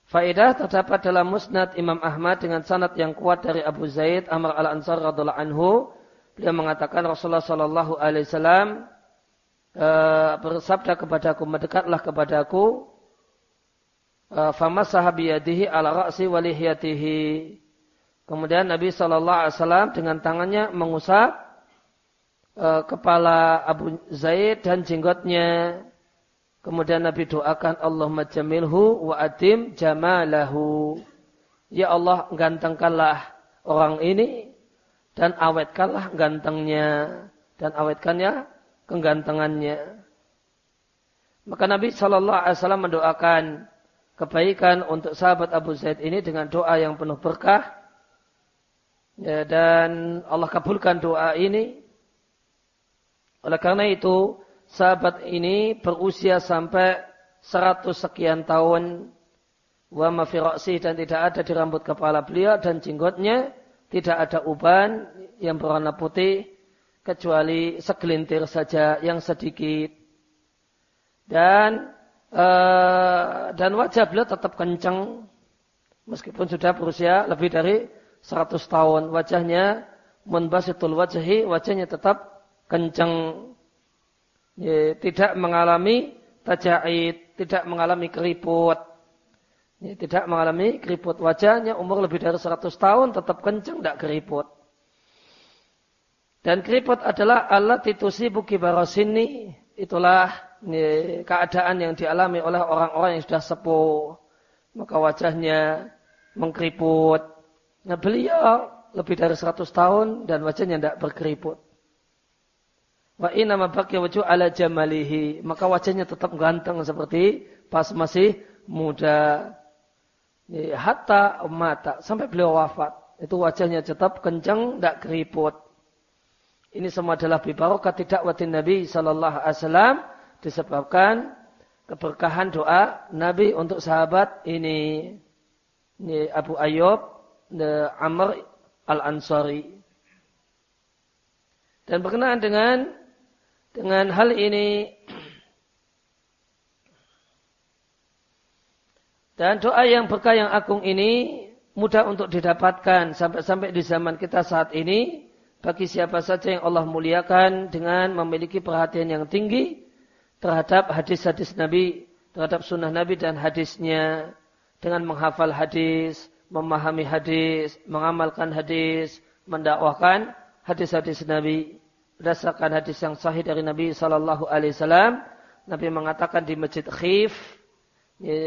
Faedah terdapat dalam musnad Imam Ahmad dengan sanad yang kuat dari Abu Zaid Amr al Ansar radhiallahu anhu. Beliau mengatakan Rasulullah Shallallahu Alaihi Wasallam uh, bersabda kepadaku, mendekatlah kepadaku. Uh, Fama sahabiyadihi ala ra'si walihiyatihi. Kemudian Nabi Shallallahu Alaihi Wasallam dengan tangannya mengusap uh, kepala Abu Zaid dan jenggotnya. Kemudian Nabi doakan Allahumma jamilhu wa adim jamalahu. Ya Allah gantengkanlah orang ini dan awetkanlah gantengnya dan awetkannya kegantengannya. Maka Nabi Shallallahu Alaihi Wasallam mendoakan kebaikan untuk sahabat Abu Zaid ini dengan doa yang penuh berkah. Ya, dan Allah kabulkan doa ini. Oleh karena itu, sahabat ini berusia sampai seratus sekian tahun. Wa dan tidak ada di rambut kepala beliau dan jenggotnya tidak ada uban yang berwarna putih kecuali segelintir saja yang sedikit. Dan uh, dan wajah beliau tetap kencang meskipun sudah berusia lebih dari 100 tahun. Wajahnya munbasitul wajhi, wajahnya tetap kencang. Ya, tidak mengalami tajahid, tidak mengalami keriput. Ya, tidak mengalami keriput wajahnya umur lebih dari 100 tahun tetap kencang tidak keriput. Dan keriput adalah alat titusi buki barosini. Itulah ini, keadaan yang dialami oleh orang-orang yang sudah sepuh. Maka wajahnya mengkeriput. Nah beliau lebih dari 100 tahun dan wajahnya tidak berkeriput. Wa inna mabaki wajah ala jamalihi. Maka wajahnya tetap ganteng seperti pas masih muda. Hatta mata. Sampai beliau wafat. Itu wajahnya tetap kencang, tidak keriput. Ini semua adalah bibarokah tidak watin Nabi Sallallahu Alaihi Wasallam disebabkan keberkahan doa Nabi untuk sahabat ini. Ini Abu Ayyub Amr Al-Ansari. Dan berkenaan dengan dengan hal ini dan doa yang berkah yang agung ini mudah untuk didapatkan sampai-sampai di zaman kita saat ini bagi siapa saja yang Allah muliakan dengan memiliki perhatian yang tinggi terhadap hadis-hadis Nabi, terhadap sunnah Nabi dan hadisnya, dengan menghafal hadis, memahami hadis, mengamalkan hadis, mendakwahkan hadis-hadis Nabi. Berdasarkan hadis yang sahih dari Nabi Sallallahu Alaihi Wasallam, Nabi mengatakan di Masjid Khif,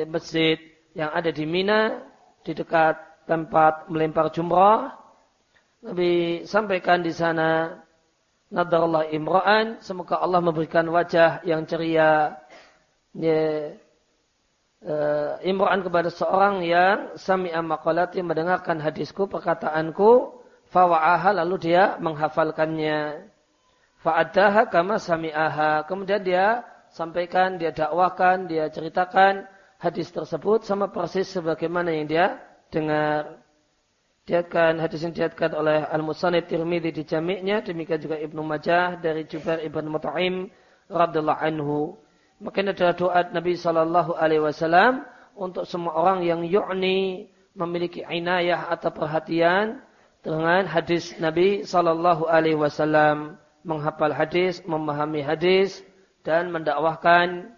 masjid yang ada di Mina, di dekat tempat melempar jumrah, Nabi sampaikan di sana nadarullah imra'an semoga Allah memberikan wajah yang ceria ya, uh, imra'an kepada seorang yang sami'a maqalati mendengarkan hadisku perkataanku fawa'aha lalu dia menghafalkannya fa'adaha kama sami'aha. Kemudian dia sampaikan dia dakwahkan dia ceritakan hadis tersebut sama persis sebagaimana yang dia dengar. Diatkan hadis ini diatkan oleh Al-Musanib Tirmidzi di jami'nya, demikian juga Ibnu Majah dari Jubair ibn Mut'aim radhiyallahu anhu. Maka ini adalah doa Nabi sallallahu alaihi wasallam untuk semua orang yang yu'ni memiliki inayah atau perhatian dengan hadis Nabi sallallahu alaihi wasallam, menghafal hadis, memahami hadis dan mendakwahkan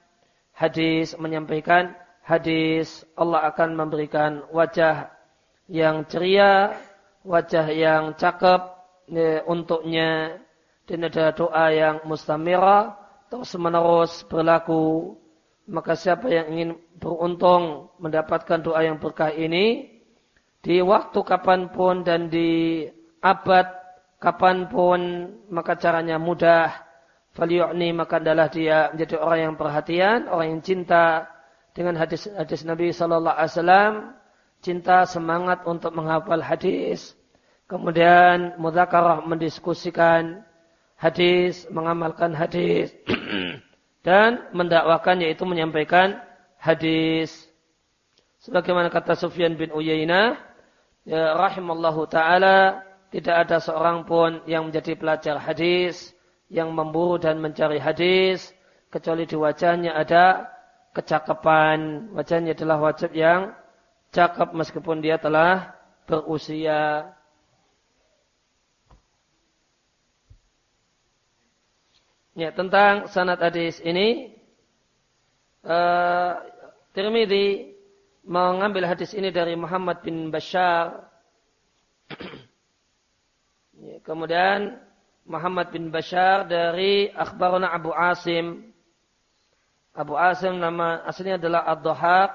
hadis, menyampaikan hadis. Allah akan memberikan wajah yang ceria, wajah yang cakep ya, untuknya dan ada doa yang mustamira terus menerus berlaku maka siapa yang ingin beruntung mendapatkan doa yang berkah ini di waktu kapan pun dan di abad kapan pun maka caranya mudah. Falyu'ni maka adalah dia menjadi orang yang perhatian orang yang cinta. Dengan hadis-hadis Nabi sallallahu alaihi wasallam cinta semangat untuk menghafal hadis, kemudian mudzakarah mendiskusikan hadis, mengamalkan hadis. [clears throat] Dan mendakwakan yaitu menyampaikan hadis. Sebagaimana kata Sufyan bin Uyainah, ya rahimallahu taala, tidak ada seorang pun yang menjadi pelajar hadis yang memburu dan mencari hadis kecuali di wajahnya ada kecakapan. Wajahnya adalah wajah yang cakap meskipun dia telah berusia. Ya, tentang sanad hadis ini uh, Tirmidzi mengambil hadis ini dari Muhammad bin Bashar. Kemudian Muhammad bin Bashar dari akhbarana Abu Asim. Abu Asim nama aslinya adalah Ad-Dhahak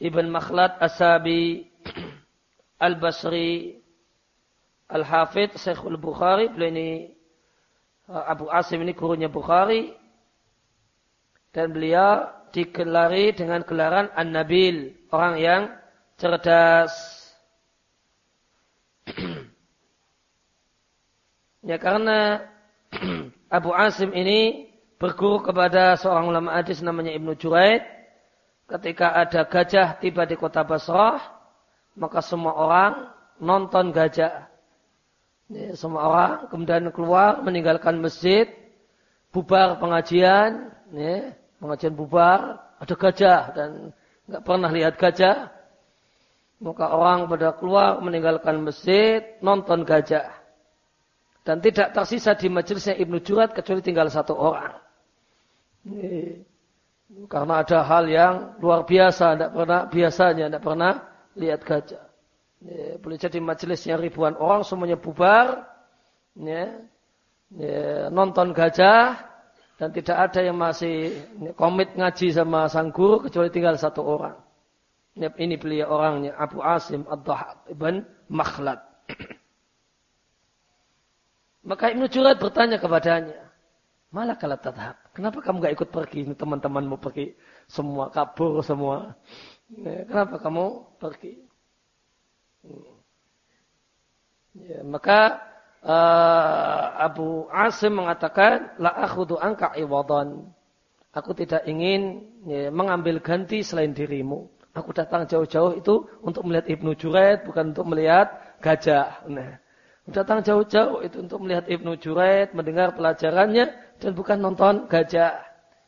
Ibn Makhlad Asabi [clears throat] Al-Basri Al-Hafidh Syekhul Bukhari. Beliau ini uh, Abu Asim ini gurunya Bukhari. Dan beliau digelari dengan gelaran An-Nabil orang yang cerdas ya karena [clears throat] Abu Asim ini berguru kepada seorang ulama hadis namanya Ibnu Juraid ketika ada gajah tiba di kota Basrah, maka semua orang nonton gajah. Ya, semua orang kemudian keluar meninggalkan masjid, bubar pengajian, ya, pengajian bubar, ada gajah dan nggak pernah lihat gajah. Maka orang pada keluar meninggalkan masjid, nonton gajah. Dan tidak tersisa di majelisnya Ibnu Jurat kecuali tinggal satu orang. Karena ada hal yang luar biasa, tidak pernah biasanya, tidak pernah lihat gajah. Boleh jadi majelisnya ribuan orang semuanya bubar, ya, ya, nonton gajah dan tidak ada yang masih komit ngaji sama sang guru kecuali tinggal satu orang. Ini beliau orangnya Abu Asim Ad-Dhahab ibn Makhlad. [clears throat] Maka Ibnu Jurat bertanya kepadanya, Malah kalau tetap. Kenapa kamu gak ikut pergi? Teman-teman mau pergi. Semua kabur semua. Ya, kenapa kamu pergi? Ya, maka uh, Abu Asim mengatakan, La akhudu angka iwadan. Aku tidak ingin ya, mengambil ganti selain dirimu. Aku datang jauh-jauh itu untuk melihat Ibnu Juret, bukan untuk melihat gajah. Nah, datang jauh-jauh itu untuk melihat Ibnu Juret, mendengar pelajarannya, dan bukan nonton gajah.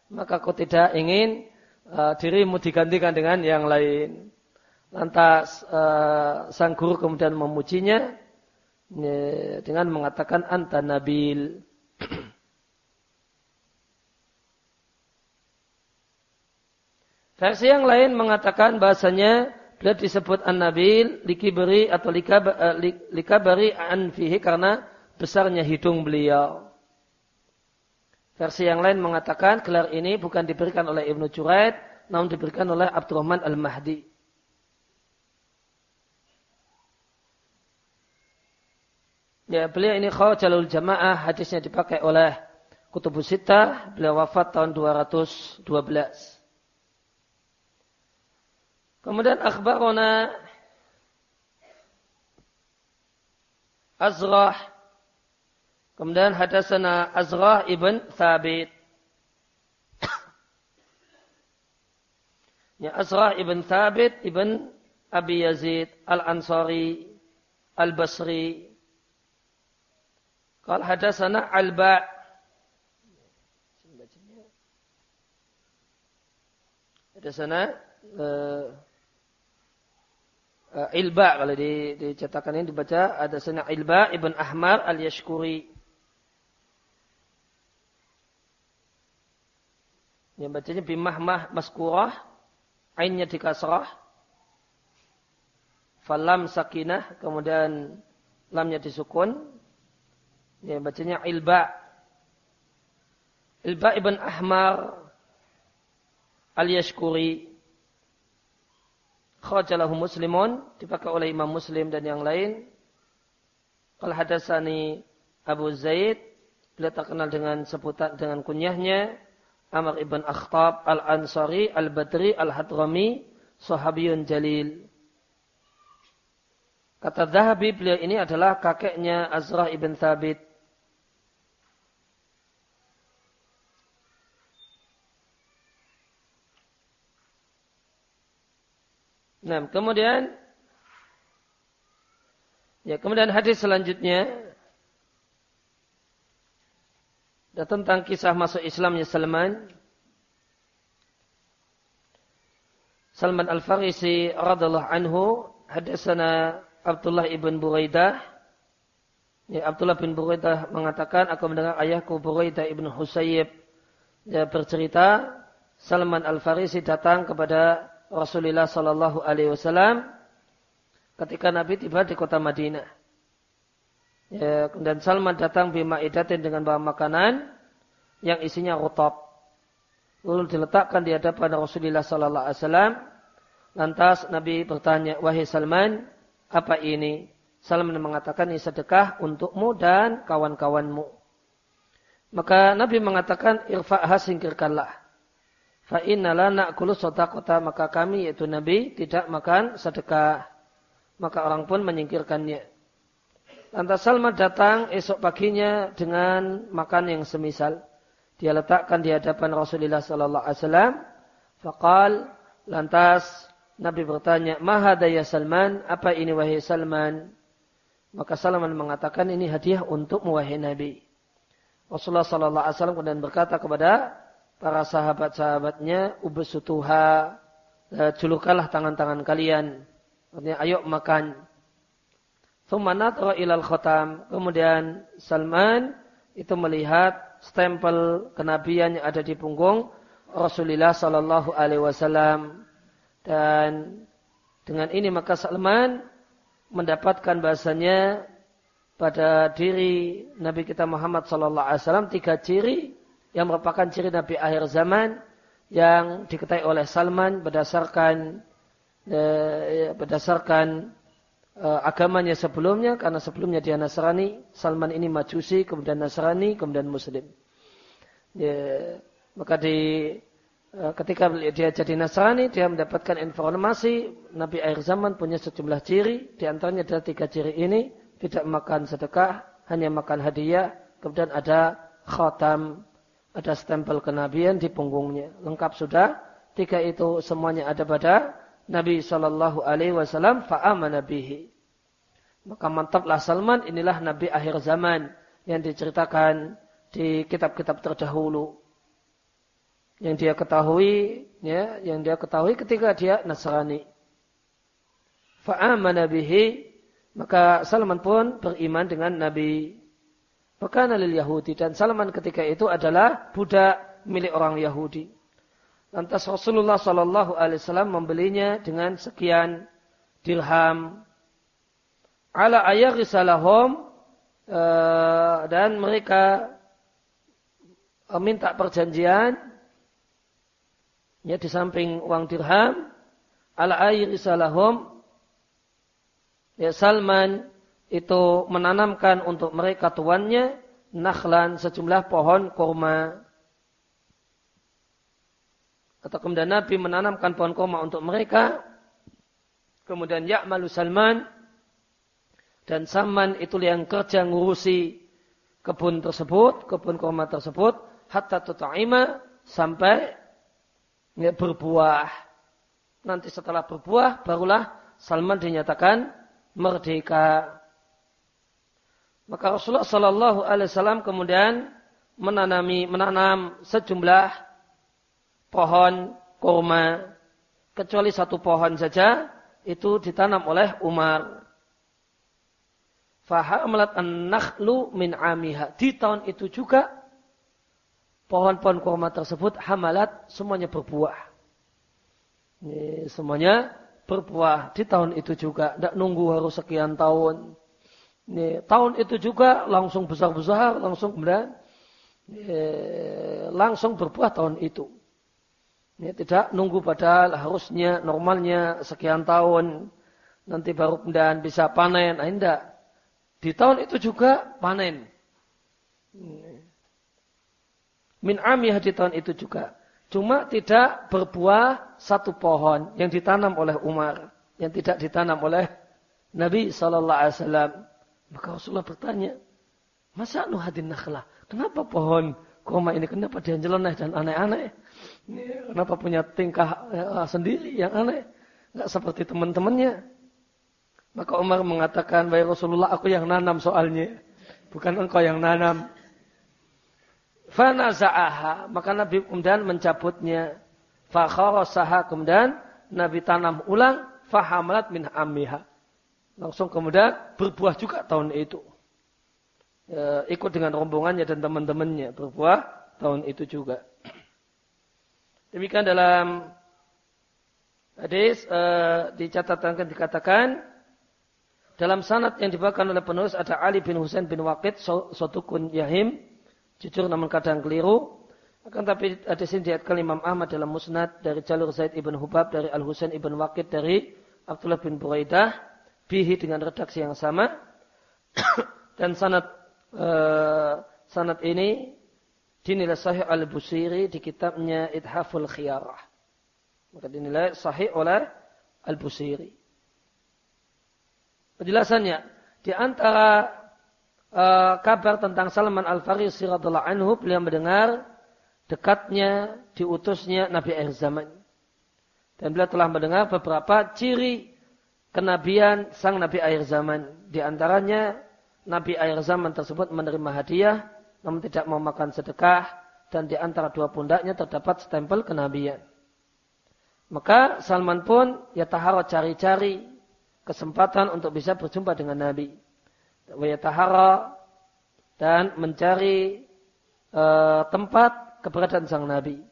Maka kau tidak ingin uh, dirimu digantikan dengan yang lain. Lantas uh, sang guru kemudian memujinya ya, dengan mengatakan anta nabil. [clears throat] Versi yang lain mengatakan bahasanya beliau disebut an-nabil likibari atau uh, likabari an fihi karena besarnya hidung beliau. Versi yang lain mengatakan gelar ini bukan diberikan oleh Ibnu Juraid, namun diberikan oleh Abdurrahman Al-Mahdi. Ya, beliau ini jalul jamaah, hadisnya dipakai oleh Kutubus Sittah, beliau wafat tahun 212. Kemudian akhbarona Azrah Kemudian hadasana Azrah ibn Thabit. ya Azrah ibn Thabit ibn Abi Yazid al-Ansari Al-Basri. Qal hadasana Al-Ba' Hadasana uh, uh, Ilba kalau di dicetakan ini dibaca ada sana Ilba ibn Ahmar al-Yashkuri. Yang bacanya bimahmah maskurah, ainnya di kasrah, falam sakinah, kemudian lamnya disukun. Ya, bacanya ilba. Ilba ibn Ahmar al-Yashkuri. Khajalahu muslimun, dipakai oleh Imam Muslim dan yang lain. Kalau hadasani Abu Zaid, beliau terkenal dengan sebutan dengan kunyahnya Amr ibn Akhtab al-Ansari al-Badri al-Hadrami sahabiyun jalil. Kata Zahabi beliau ini adalah kakeknya Azrah ibn Thabit. Nah, kemudian ya kemudian hadis selanjutnya tentang kisah masuk Islamnya Salman. Salman Al-Farisi radhiallahu anhu hadisana Abdullah ibn Buraidah. Ya, Abdullah bin Buraidah mengatakan aku mendengar ayahku Buraidah ibn Husayib dia bercerita Salman Al-Farisi datang kepada Rasulullah sallallahu alaihi wasallam ketika Nabi tiba di kota Madinah. Ya, dan Salman datang bima idatin dengan bawa makanan yang isinya rotab. Lalu diletakkan di hadapan Rasulullah Sallallahu Alaihi Wasallam. Lantas Nabi bertanya, wahai Salman, apa ini? Salman mengatakan ini sedekah untukmu dan kawan-kawanmu. Maka Nabi mengatakan irfa'ha singkirkanlah. Fa innala na'kulu kota maka kami yaitu Nabi tidak makan sedekah. Maka orang pun menyingkirkannya. Lantas Salman datang esok paginya dengan makan yang semisal. Dia letakkan di hadapan Rasulullah sallallahu alaihi wasallam. Faqal lantas Nabi bertanya, "Mahada ya Salman? Apa ini wahai Salman?" Maka Salman mengatakan ini hadiah untuk wahai Nabi. Rasulullah sallallahu alaihi wasallam kemudian berkata kepada para sahabat-sahabatnya, "Ubesutuha, eh, julukalah tangan-tangan kalian." Artinya, ayo makan. Ilal khotam. Kemudian Salman itu melihat stempel kenabian yang ada di punggung Rasulullah Sallallahu Alaihi Wasallam dan dengan ini maka Salman mendapatkan bahasanya pada diri Nabi kita Muhammad Sallallahu Alaihi Wasallam tiga ciri yang merupakan ciri Nabi akhir zaman yang diketahui oleh Salman berdasarkan eh, berdasarkan uh, agamanya sebelumnya. Karena sebelumnya dia Nasrani, Salman ini Majusi, kemudian Nasrani, kemudian Muslim. Ya, maka di uh, ketika dia jadi Nasrani, dia mendapatkan informasi Nabi akhir zaman punya sejumlah ciri, di antaranya adalah tiga ciri ini, tidak makan sedekah, hanya makan hadiah, kemudian ada khatam, ada stempel kenabian di punggungnya. Lengkap sudah, tiga itu semuanya ada pada Nabi Shallallahu Alaihi Wasallam fa'amana bihi. Maka mantaplah Salman inilah Nabi akhir zaman yang diceritakan di kitab-kitab terdahulu. Yang dia ketahui, ya, yang dia ketahui ketika dia Nasrani. Fa'amana bihi, maka Salman pun beriman dengan Nabi. Maka lil Yahudi dan Salman ketika itu adalah budak milik orang Yahudi. Lantas Rasulullah Shallallahu Alaihi Wasallam membelinya dengan sekian dirham. Ala ayah risalahum eh, dan mereka minta perjanjian ya di samping uang dirham ala ayah risalahum ya Salman itu menanamkan untuk mereka tuannya nakhlan sejumlah pohon kurma atau kemudian Nabi menanamkan pohon koma untuk mereka. Kemudian Ya'malu Salman. Dan Salman itu yang kerja ngurusi kebun tersebut, kebun koma tersebut. Hatta tuta'ima sampai berbuah. Nanti setelah berbuah, barulah Salman dinyatakan merdeka. Maka Rasulullah Shallallahu Alaihi Wasallam kemudian menanami menanam sejumlah pohon kurma kecuali satu pohon saja itu ditanam oleh Umar. Fahamalat an-nakhlu min amiha. Di tahun itu juga pohon-pohon kurma tersebut hamalat semuanya berbuah. Ini semuanya berbuah di tahun itu juga. Tidak nunggu harus sekian tahun. Ini, tahun itu juga langsung besar-besar, langsung kemudian langsung berbuah tahun itu. Ini tidak nunggu padahal harusnya normalnya sekian tahun nanti baru kemudian bisa panen. Nah, tidak. Di tahun itu juga panen. Min amiyah di tahun itu juga. Cuma tidak berbuah satu pohon yang ditanam oleh Umar. Yang tidak ditanam oleh Nabi SAW. Maka Rasulullah bertanya, Masa nuhadin nakhlah? Kenapa pohon koma ini kenapa dia nyeleneh dan aneh-aneh? Kenapa punya tingkah eh, sendiri yang aneh? Enggak seperti teman-temannya. Maka Umar mengatakan, Wahai Rasulullah, aku yang nanam soalnya. Bukan engkau yang nanam. Fanaza'aha. Maka Nabi kemudian mencabutnya. Fakharasaha. Kemudian Nabi tanam ulang. Fahamalat min amiha. Langsung kemudian berbuah juga tahun itu. E, ikut dengan rombongannya dan teman-temannya. Berbuah tahun itu juga. Demikian dalam hadis e, dicatatkan dikatakan dalam sanad yang dibawakan oleh penulis ada Ali bin Husain bin Waqid, Sotukun Yahim, jujur namun kadang keliru. Akan tapi ada sini diatkan Imam Ahmad dalam musnad dari jalur Zaid ibn Hubab, dari Al Husain ibn Waqid, dari Abdullah bin Buraidah, bihi dengan redaksi yang sama. [coughs] Dan sanad uh, sanad ini dinilai sahih Al-Busiri di kitabnya Idhaful Khiyarah. Maka dinilai sahih oleh Al-Busiri. Penjelasannya di antara uh, kabar tentang Salman Al Farisi radhiallahu anhu beliau mendengar dekatnya diutusnya Nabi akhir zaman. Dan beliau telah mendengar beberapa ciri kenabian sang Nabi akhir zaman. Di antaranya Nabi akhir zaman tersebut menerima hadiah namun tidak mau makan sedekah dan di antara dua pundaknya terdapat stempel kenabian. Maka Salman pun ya taharo cari-cari kesempatan untuk bisa berjumpa dengan Nabi. Wayatahara dan mencari e, tempat keberadaan sang Nabi.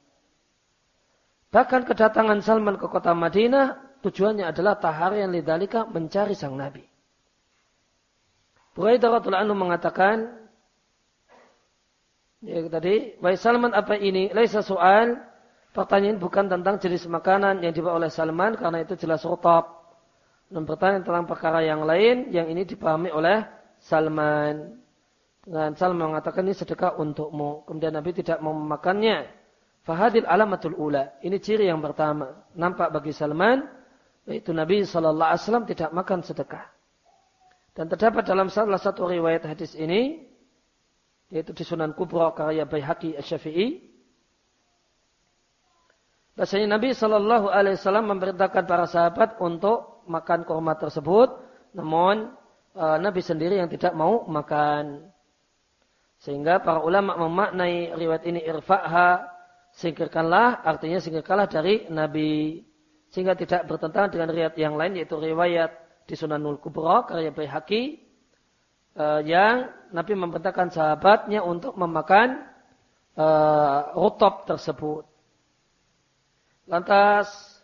Bahkan kedatangan Salman ke kota Madinah tujuannya adalah taharian lidalika mencari sang Nabi. Buraidah radhiallahu anhu mengatakan ya tadi, "Wahai Salman apa ini?" Laisa soal pertanyaan bukan tentang jenis makanan yang dibawa oleh Salman karena itu jelas rutab dan bertanya tentang perkara yang lain yang ini dipahami oleh Salman. Dan Salman mengatakan ini sedekah untukmu. Kemudian Nabi tidak mau memakannya. Fahadil alamatul ula. Ini ciri yang pertama. Nampak bagi Salman. Yaitu Nabi SAW tidak makan sedekah. Dan terdapat dalam salah satu riwayat hadis ini. Yaitu di Sunan Kubra karya Bayhaqi Asyafi'i. Bahasanya Nabi Shallallahu Alaihi Wasallam memerintahkan para sahabat untuk makan kurma tersebut, namun e, Nabi sendiri yang tidak mau makan. Sehingga para ulama memaknai riwayat ini irfa'ha, singkirkanlah, artinya singkirkanlah dari Nabi. Sehingga tidak bertentangan dengan riwayat yang lain, yaitu riwayat di Sunanul Kubra, karya Bayhaqi, e, yang Nabi memerintahkan sahabatnya untuk memakan rutop tersebut. Lantas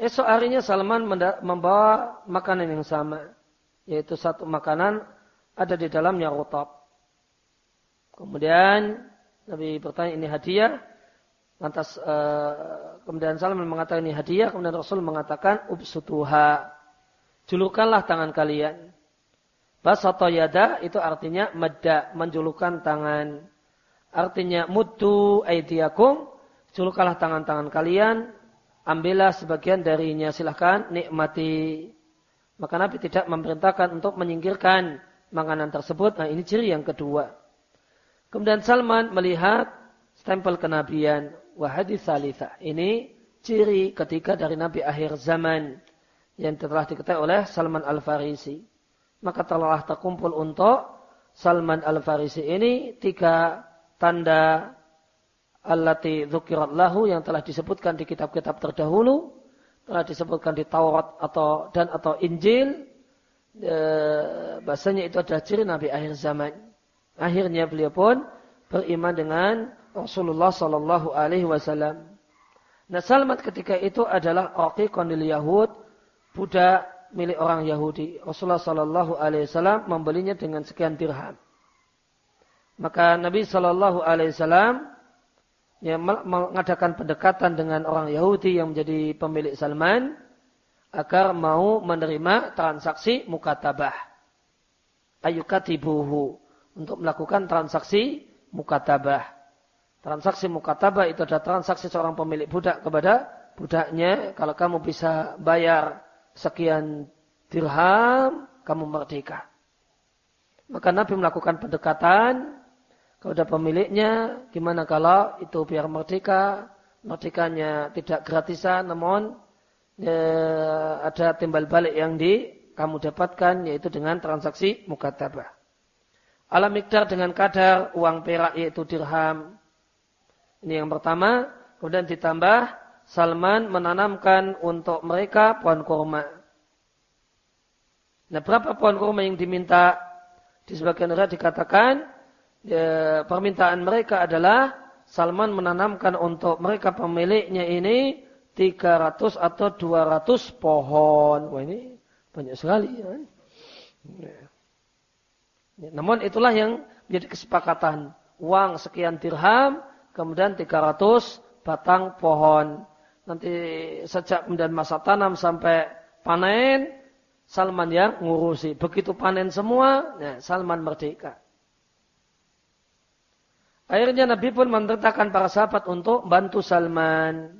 Esok harinya Salman membawa makanan yang sama. Yaitu satu makanan ada di dalamnya rotab. Kemudian Nabi bertanya ini hadiah. Lantas uh, kemudian Salman mengatakan ini hadiah. Kemudian Rasul mengatakan ubsutuha. Julukanlah tangan kalian. Basato yada itu artinya medda, menjulukan tangan. Artinya mutu aidiakum, julukanlah tangan-tangan kalian ambillah sebagian darinya silahkan nikmati. Maka Nabi tidak memerintahkan untuk menyingkirkan makanan tersebut. Nah ini ciri yang kedua. Kemudian Salman melihat stempel kenabian. Wahadis salisa. Ini ciri ketiga dari Nabi akhir zaman. Yang telah diketahui oleh Salman Al-Farisi. Maka telah terkumpul untuk Salman Al-Farisi ini tiga tanda allati dzukirat lahu yang telah disebutkan di kitab-kitab terdahulu, telah disebutkan di Taurat atau dan atau Injil, e, bahasanya itu adalah ciri Nabi akhir zaman. Akhirnya beliau pun beriman dengan Rasulullah Sallallahu Alaihi Wasallam. Nah Salman ketika itu adalah Aqiqon Yahud, budak milik orang Yahudi. Rasulullah Sallallahu Alaihi Wasallam membelinya dengan sekian dirham. Maka Nabi Sallallahu Alaihi Wasallam ya, mengadakan pendekatan dengan orang Yahudi yang menjadi pemilik Salman agar mau menerima transaksi mukatabah. Ayukatibuhu untuk melakukan transaksi mukatabah. Transaksi mukatabah itu adalah transaksi seorang pemilik budak kepada budaknya. Kalau kamu bisa bayar sekian dirham, kamu merdeka. Maka Nabi melakukan pendekatan kepada pemiliknya. Gimana kalau itu biar merdeka, merdekanya tidak gratisan, namun ya, ada timbal balik yang di kamu dapatkan yaitu dengan transaksi mukatabah. Alam mikdar dengan kadar uang perak yaitu dirham. Ini yang pertama. Kemudian ditambah Salman menanamkan untuk mereka pohon kurma. Nah berapa pohon kurma yang diminta? Di sebagian negara dikatakan ya, permintaan mereka adalah Salman menanamkan untuk mereka pemiliknya ini 300 atau 200 pohon. Wah ini banyak sekali. Ya. namun itulah yang menjadi kesepakatan. Uang sekian dirham, kemudian 300 batang pohon. Nanti sejak kemudian masa tanam sampai panen, Salman yang ngurusi. Begitu panen semua, ya, Salman merdeka. Akhirnya Nabi pun memerintahkan para sahabat untuk bantu Salman.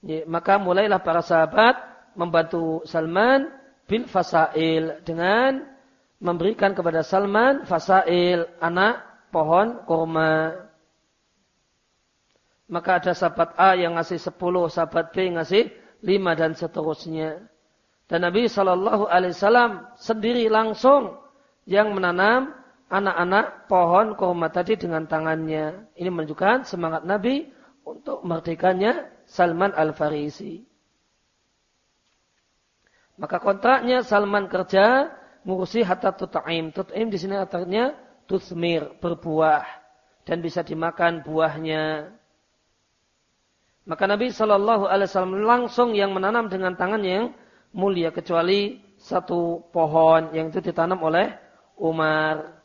Ya, maka mulailah para sahabat membantu Salman bil fasail dengan memberikan kepada Salman fasail anak pohon kurma. Maka ada sahabat A yang ngasih 10, sahabat B ngasih 5 dan seterusnya. Dan Nabi Shallallahu Alaihi Wasallam sendiri langsung yang menanam anak-anak pohon kurma tadi dengan tangannya. Ini menunjukkan semangat Nabi untuk merdekanya Salman Al Farisi. Maka kontraknya Salman kerja ngurusi hatta tut'aim. Tut'aim di sini artinya tusmir, berbuah dan bisa dimakan buahnya. Maka Nabi Shallallahu Alaihi Wasallam langsung yang menanam dengan tangan yang mulia kecuali satu pohon yang itu ditanam oleh Umar.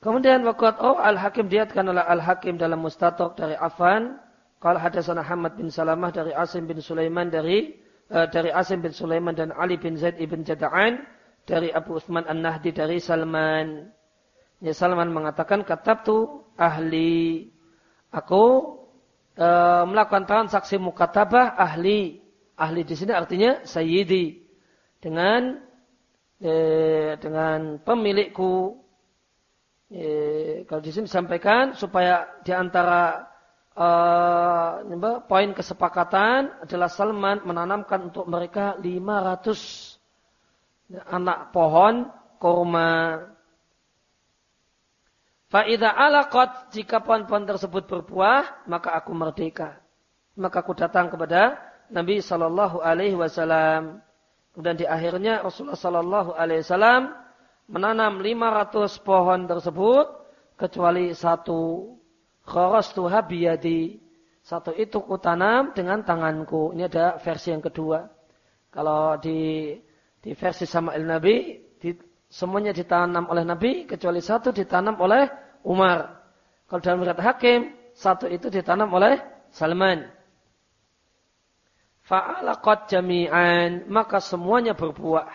Kemudian waktu oh Al Hakim diatkan oleh Al Hakim dalam Mustatok dari Afan. Kalau hadasana Ahmad bin Salamah dari Asim bin Sulaiman dari Eh, dari Asim bin Sulaiman dan Ali bin Zaid ibn Jada'an dari Abu Uthman An-Nahdi dari Salman. Ya Salman mengatakan tu ahli aku e, melakukan transaksi mukatabah ahli. Ahli di sini artinya sayyidi dengan e, dengan pemilikku. E, kalau di sini disampaikan supaya di antara uh, poin kesepakatan adalah Salman menanamkan untuk mereka 500 anak pohon kurma. Fa'idha alaqat jika pohon-pohon tersebut berbuah, maka aku merdeka. Maka aku datang kepada Nabi Sallallahu Alaihi Wasallam. Kemudian di akhirnya Rasulullah Sallallahu Alaihi Wasallam menanam 500 pohon tersebut kecuali satu kharastuha biyadi. Satu itu kutanam dengan tanganku. Ini ada versi yang kedua. Kalau di di versi sama il Nabi, semuanya ditanam oleh Nabi, kecuali satu ditanam oleh Umar. Kalau dalam riwayat Hakim, satu itu ditanam oleh Salman. Fa'alaqat jami'an, maka semuanya berbuah.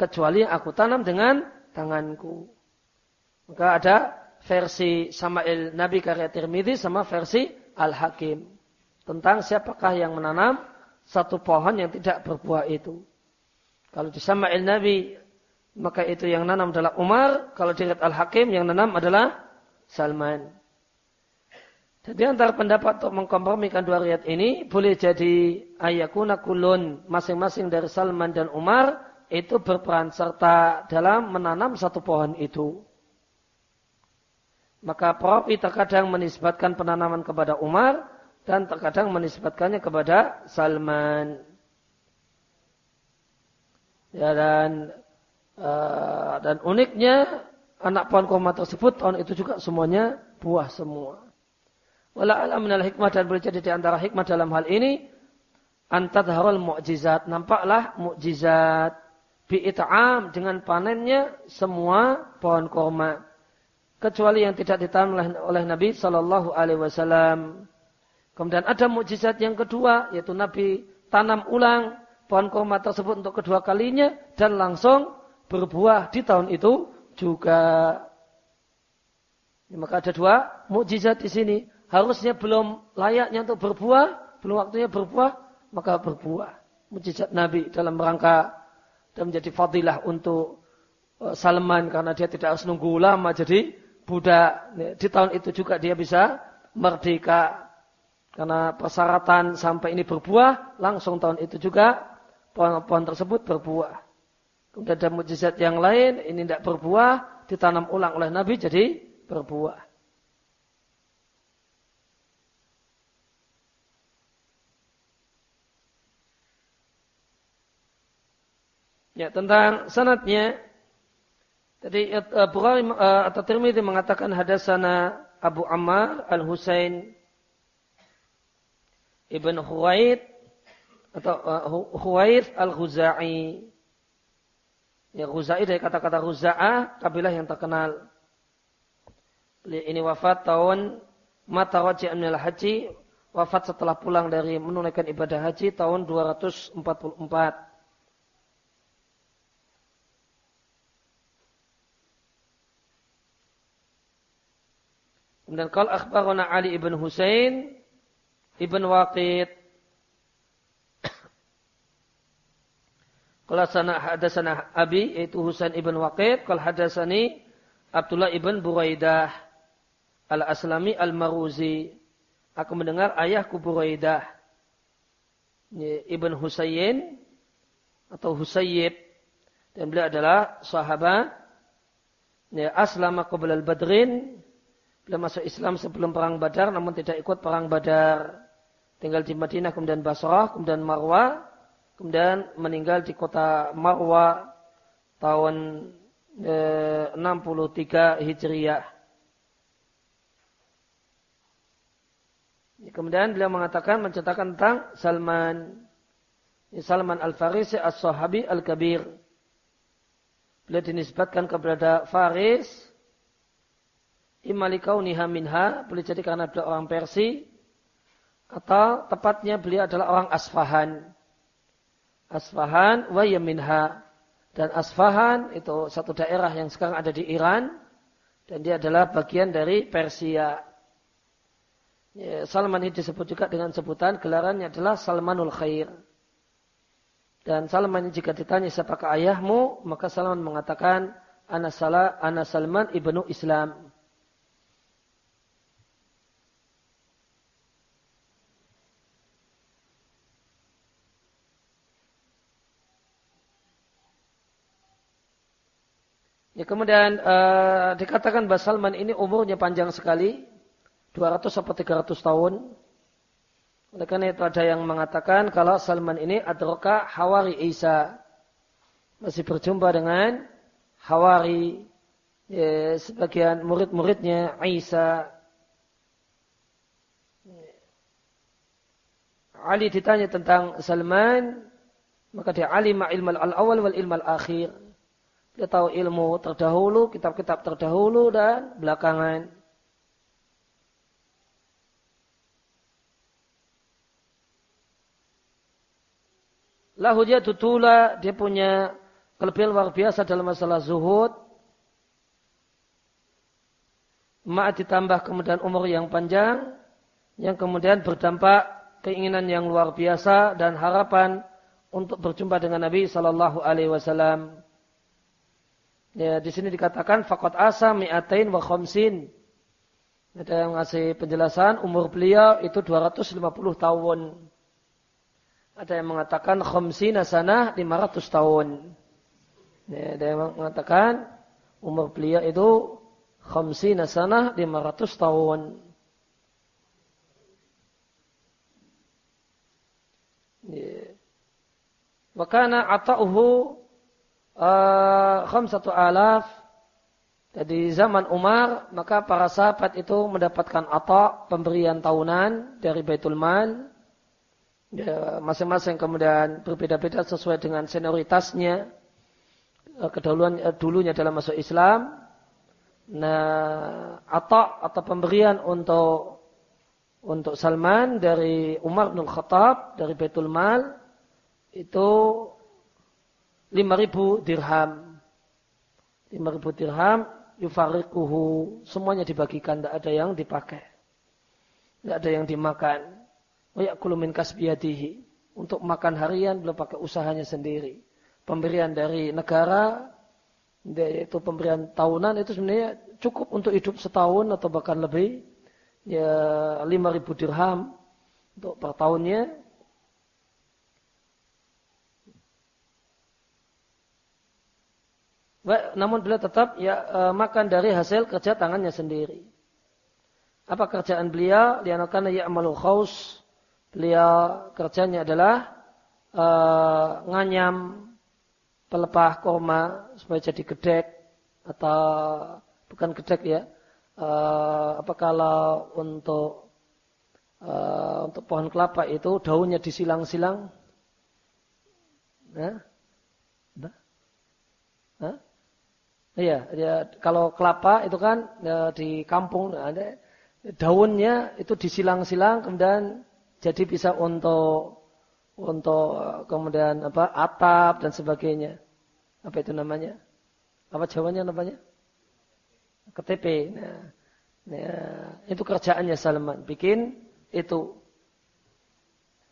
Kecuali aku tanam dengan tanganku. Maka ada versi Sama'il Nabi karya Tirmidzi sama versi Al-Hakim. Tentang siapakah yang menanam satu pohon yang tidak berbuah itu. Kalau di Sama'il Nabi, maka itu yang nanam adalah Umar. Kalau dilihat Al-Hakim, yang nanam adalah Salman. Jadi antara pendapat untuk mengkompromikan dua riat ini, boleh jadi ayakuna kulun masing-masing dari Salman dan Umar, itu berperan serta dalam menanam satu pohon itu. Maka perawi terkadang menisbatkan penanaman kepada Umar dan terkadang menisbatkannya kepada Salman. Ya dan uh, dan uniknya anak pohon kurma tersebut tahun itu juga semuanya buah semua. Wala alam hikmah dan boleh jadi di antara hikmah dalam hal ini antadharul mu'jizat. Nampaklah mukjizat bi'it'am dengan panennya semua pohon korma. Kecuali yang tidak ditanam oleh, Nabi Sallallahu Alaihi Wasallam. Kemudian ada mukjizat yang kedua, yaitu Nabi tanam ulang pohon korma tersebut untuk kedua kalinya dan langsung berbuah di tahun itu juga. Ya, maka ada dua mukjizat di sini. Harusnya belum layaknya untuk berbuah, belum waktunya berbuah, maka berbuah. Mukjizat Nabi dalam rangka dan menjadi fadilah untuk uh, Salman karena dia tidak harus nunggu lama jadi budak. Di tahun itu juga dia bisa merdeka. Karena persyaratan sampai ini berbuah, langsung tahun itu juga pohon-pohon tersebut berbuah. Kemudian ada mujizat yang lain, ini tidak berbuah, ditanam ulang oleh Nabi jadi berbuah. Ya, tentang sanatnya tadi uh, Bukhari uh, atau Tirmidzi mengatakan hadasana Abu Ammar Al-Husain Ibn Huwaid atau uh, Huwaid Al-Khuzai. Ya, Khuzai dari kata-kata Khuza'ah, kabilah yang terkenal. Ini wafat tahun Mata minal Haji, wafat setelah pulang dari menunaikan ibadah haji tahun 244. Kemudian kalau akhbarana Ali ibn Husain ibn Waqid Kalau sana hadasana Abi yaitu Husain ibn Waqid, kalau hadasani Abdullah ibn Buraidah al-Aslami al-Maruzi. Aku mendengar ayahku Buraidah ibn Husayn atau Husayyib dan beliau adalah sahabat ya, aslama qabla al-badrin Beliau masuk Islam sebelum perang Badar namun tidak ikut perang Badar. Tinggal di Madinah kemudian Basrah, kemudian Marwah, kemudian meninggal di kota Marwah tahun eh, 63 Hijriah. Kemudian beliau mengatakan menceritakan tentang Salman Salman Al-Farisi As-Sahabi Al-Kabir. Beliau dinisbatkan kepada Faris Imalikau niha minha, boleh jadi karena beliau orang Persi, atau tepatnya beliau adalah orang Asfahan. Asfahan wa yaminha. Dan Asfahan itu satu daerah yang sekarang ada di Iran, dan dia adalah bagian dari Persia. Ya, Salman ini disebut juga dengan sebutan gelarannya adalah Salmanul Khair. Dan Salman jika ditanya siapakah ayahmu, maka Salman mengatakan, Ana, Salah, Ana Salman ibnu Islam. Kemudian uh, dikatakan bahwa Salman ini umurnya panjang sekali, 200 sampai 300 tahun. Oleh karena itu ada yang mengatakan kalau Salman ini adroka Hawari Isa. Masih berjumpa dengan Hawari, ya, sebagian murid-muridnya Isa. Ali ditanya tentang Salman, maka dia alima ilmal al-awal wal ilmal akhir dia tahu ilmu terdahulu, kitab-kitab terdahulu dan belakangan. Lahu dia tutula, dia punya kelebihan luar biasa dalam masalah zuhud. Ma'at ditambah kemudian umur yang panjang, yang kemudian berdampak keinginan yang luar biasa dan harapan untuk berjumpa dengan Nabi Wasallam. Ya, di sini dikatakan fakot asa mi'atain wa khamsin. Ada yang ngasih penjelasan umur beliau itu 250 tahun. Ada yang mengatakan khamsina sana 500 tahun. Ya, ada yang mengatakan umur beliau itu khamsina sanah 500 tahun. Ya. Wakana ata'uhu uh, khamsatu alaf. Jadi zaman Umar maka para sahabat itu mendapatkan atak pemberian tahunan dari Baitul Mal. Ya, masing-masing kemudian berbeda-beda sesuai dengan senioritasnya eh, kedahuluan eh, dulunya dalam masuk Islam. Nah atak atau pemberian untuk untuk Salman dari Umar bin Khattab dari Baitul Mal itu 5000 dirham. 5000 dirham yufariquhu. Semuanya dibagikan tidak ada yang dipakai. Tidak ada yang dimakan. Wa min kasbiyadihi untuk makan harian belum pakai usahanya sendiri. Pemberian dari negara yaitu pemberian tahunan itu sebenarnya cukup untuk hidup setahun atau bahkan lebih. Ya 5000 dirham untuk per tahunnya namun beliau tetap ya e, makan dari hasil kerja tangannya sendiri. Apa kerjaan beliau? Lianakana ya'malu khaus. Beliau kerjanya adalah e, nganyam pelepah korma supaya jadi gedek atau bukan gedek ya. E, apa kalau untuk e, untuk pohon kelapa itu daunnya disilang-silang? Nah, Hah? Iya, ya, kalau kelapa itu kan ya, di kampung ada daunnya itu disilang-silang kemudian jadi bisa untuk untuk kemudian apa atap dan sebagainya. Apa itu namanya? Apa jawanya namanya? KTP. Nah, nah, itu kerjaannya Salman bikin itu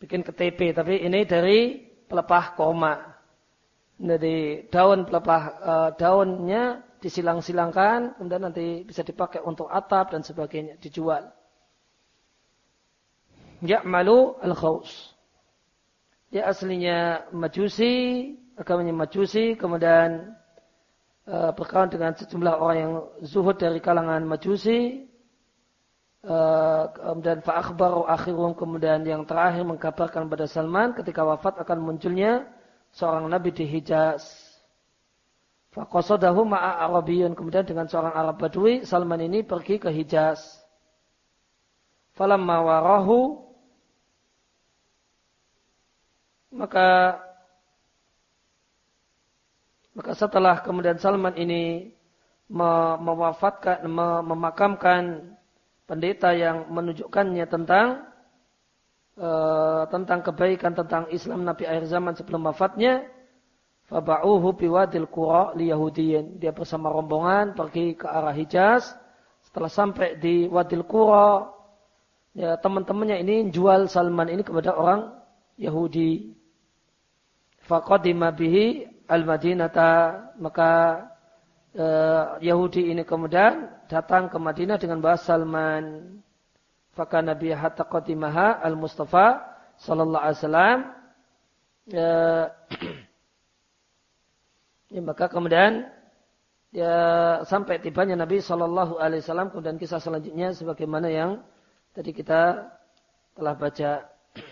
bikin KTP tapi ini dari pelepah koma. Jadi daun pelepah uh, daunnya disilang-silangkan, kemudian nanti bisa dipakai untuk atap dan sebagainya, dijual. Ya'malu al-khaus. Ya aslinya majusi, agamanya majusi, kemudian uh, berkawan dengan sejumlah orang yang zuhud dari kalangan majusi, uh, kemudian fa'akhbaru akhirum, kemudian yang terakhir mengkabarkan pada Salman ketika wafat akan munculnya seorang nabi di Hijaz. Fakosodahu ma'a Arabiyun. Kemudian dengan seorang Arab Badui, Salman ini pergi ke Hijaz. Falamma warahu, maka maka setelah kemudian Salman ini mewafatkan, memakamkan pendeta yang menunjukkannya tentang Eh, tentang kebaikan tentang Islam Nabi akhir zaman sebelum wafatnya faba'uhu biwadil qura li yahudiyin. Dia bersama rombongan pergi ke arah Hijaz. Setelah sampai di Wadil Qura ya teman-temannya ini jual Salman ini kepada orang Yahudi. Faqadima bihi al-Madinata. Maka uh, Yahudi ini kemudian datang ke Madinah dengan bahasa Salman Faka Nabi hatta qadimaha al-Mustafa sallallahu alaihi wasallam? Ya, [clears throat] ya, maka kemudian ya sampai tibanya Nabi sallallahu alaihi wasallam kemudian kisah selanjutnya sebagaimana yang tadi kita telah baca. [clears throat]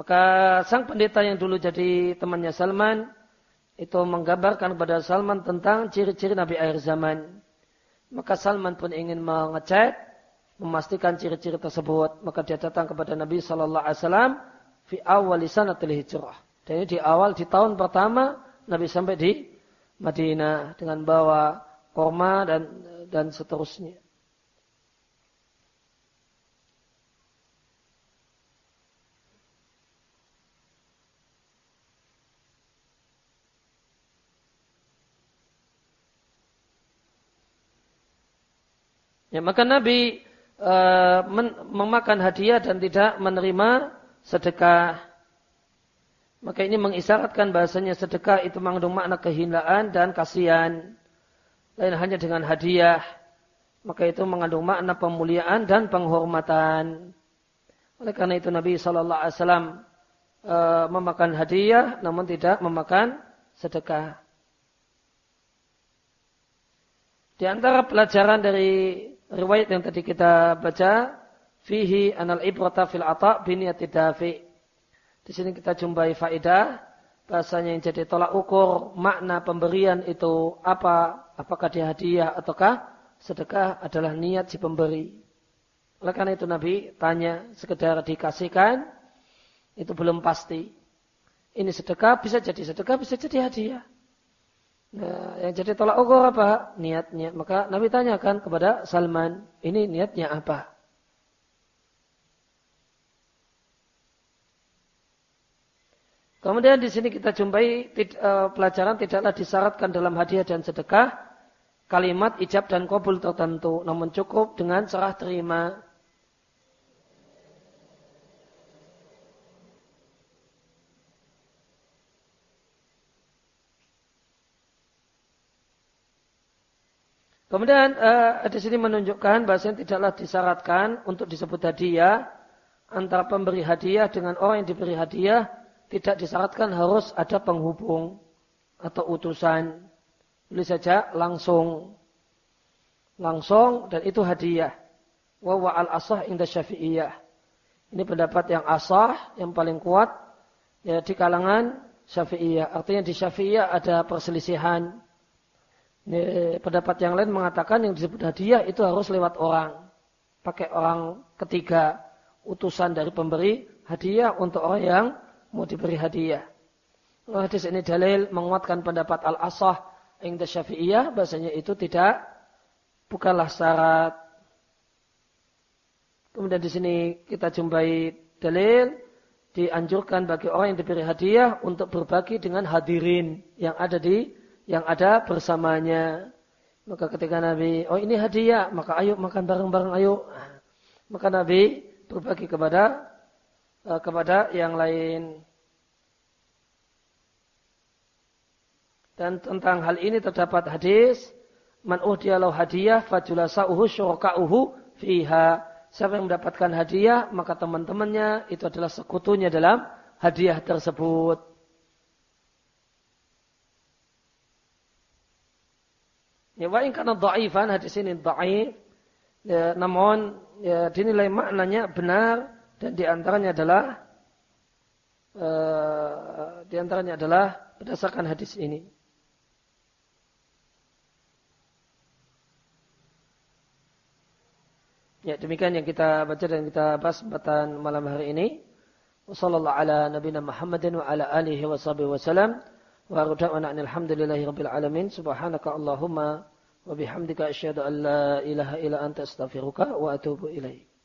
Maka sang pendeta yang dulu jadi temannya Salman itu menggambarkan kepada Salman tentang ciri-ciri Nabi akhir zaman maka Salman pun ingin mengecek, memastikan ciri-ciri tersebut. Maka dia datang kepada Nabi Shallallahu Alaihi Wasallam fi awal hijrah. Dan ini di awal di tahun pertama Nabi sampai di Madinah dengan bawa korma dan dan seterusnya. Ya, maka Nabi e, men, memakan hadiah dan tidak menerima sedekah. Maka ini mengisyaratkan bahasanya sedekah itu mengandung makna kehinaan dan kasihan. Lain hanya dengan hadiah. Maka itu mengandung makna pemuliaan dan penghormatan. Oleh karena itu Nabi Wasallam e, memakan hadiah namun tidak memakan sedekah. Di antara pelajaran dari riwayat yang tadi kita baca, fihi anal ibrata fil ata biniyati dafi. Di sini kita jumpai faedah bahasanya yang jadi tolak ukur makna pemberian itu apa? Apakah dia hadiah ataukah sedekah adalah niat si pemberi. Oleh karena itu Nabi tanya sekedar dikasihkan itu belum pasti. Ini sedekah bisa jadi sedekah bisa jadi hadiah. Nah, yang jadi tolak ukur apa? Niatnya. Maka Nabi tanyakan kepada Salman, ini niatnya apa? Kemudian di sini kita jumpai uh, pelajaran tidaklah disyaratkan dalam hadiah dan sedekah kalimat ijab dan kabul tertentu, namun cukup dengan serah terima. Kemudian uh, di sini menunjukkan bahasanya tidaklah disyaratkan untuk disebut hadiah antara pemberi hadiah dengan orang yang diberi hadiah tidak disyaratkan harus ada penghubung atau utusan. Boleh saja langsung. Langsung dan itu hadiah. Wa wa al asah inda syafi'iyah. Ini pendapat yang asah, yang paling kuat ya, di kalangan syafi'iyah. Artinya di syafi'iyah ada perselisihan. Ini, pendapat yang lain mengatakan yang disebut hadiah itu harus lewat orang. Pakai orang ketiga. Utusan dari pemberi hadiah untuk orang yang mau diberi hadiah. Hadis ini dalil menguatkan pendapat al-asah yang syafi'iyah bahasanya itu tidak bukanlah syarat. Kemudian di sini kita jumpai dalil dianjurkan bagi orang yang diberi hadiah untuk berbagi dengan hadirin yang ada di yang ada bersamanya. Maka ketika Nabi, oh ini hadiah, maka ayo makan bareng-bareng ayo. Maka Nabi berbagi kepada Eh, kepada yang lain. Dan tentang hal ini terdapat hadis, man uhdiyalau hadiah fajulasa'uhu syuraka'uhu fiha. Siapa yang mendapatkan hadiah, maka teman-temannya itu adalah sekutunya dalam hadiah tersebut. Ya, wa in kana dha'ifan hadis ini dha'if. Ya, namun ya, dinilai maknanya benar dan di antaranya adalah uh, di antaranya adalah berdasarkan hadis ini. Ya, demikian yang kita baca dan kita bahas kesempatan malam hari ini. Wassallallahu ala nabiyina Muhammadin wa ala alihi wa sahbihi. Wa ruda'ana alhamdulillahi rabbil alamin. Subhanaka Allahumma wa bihamdika asyhadu an la ilaha illa anta astaghfiruka wa atubu ilaik.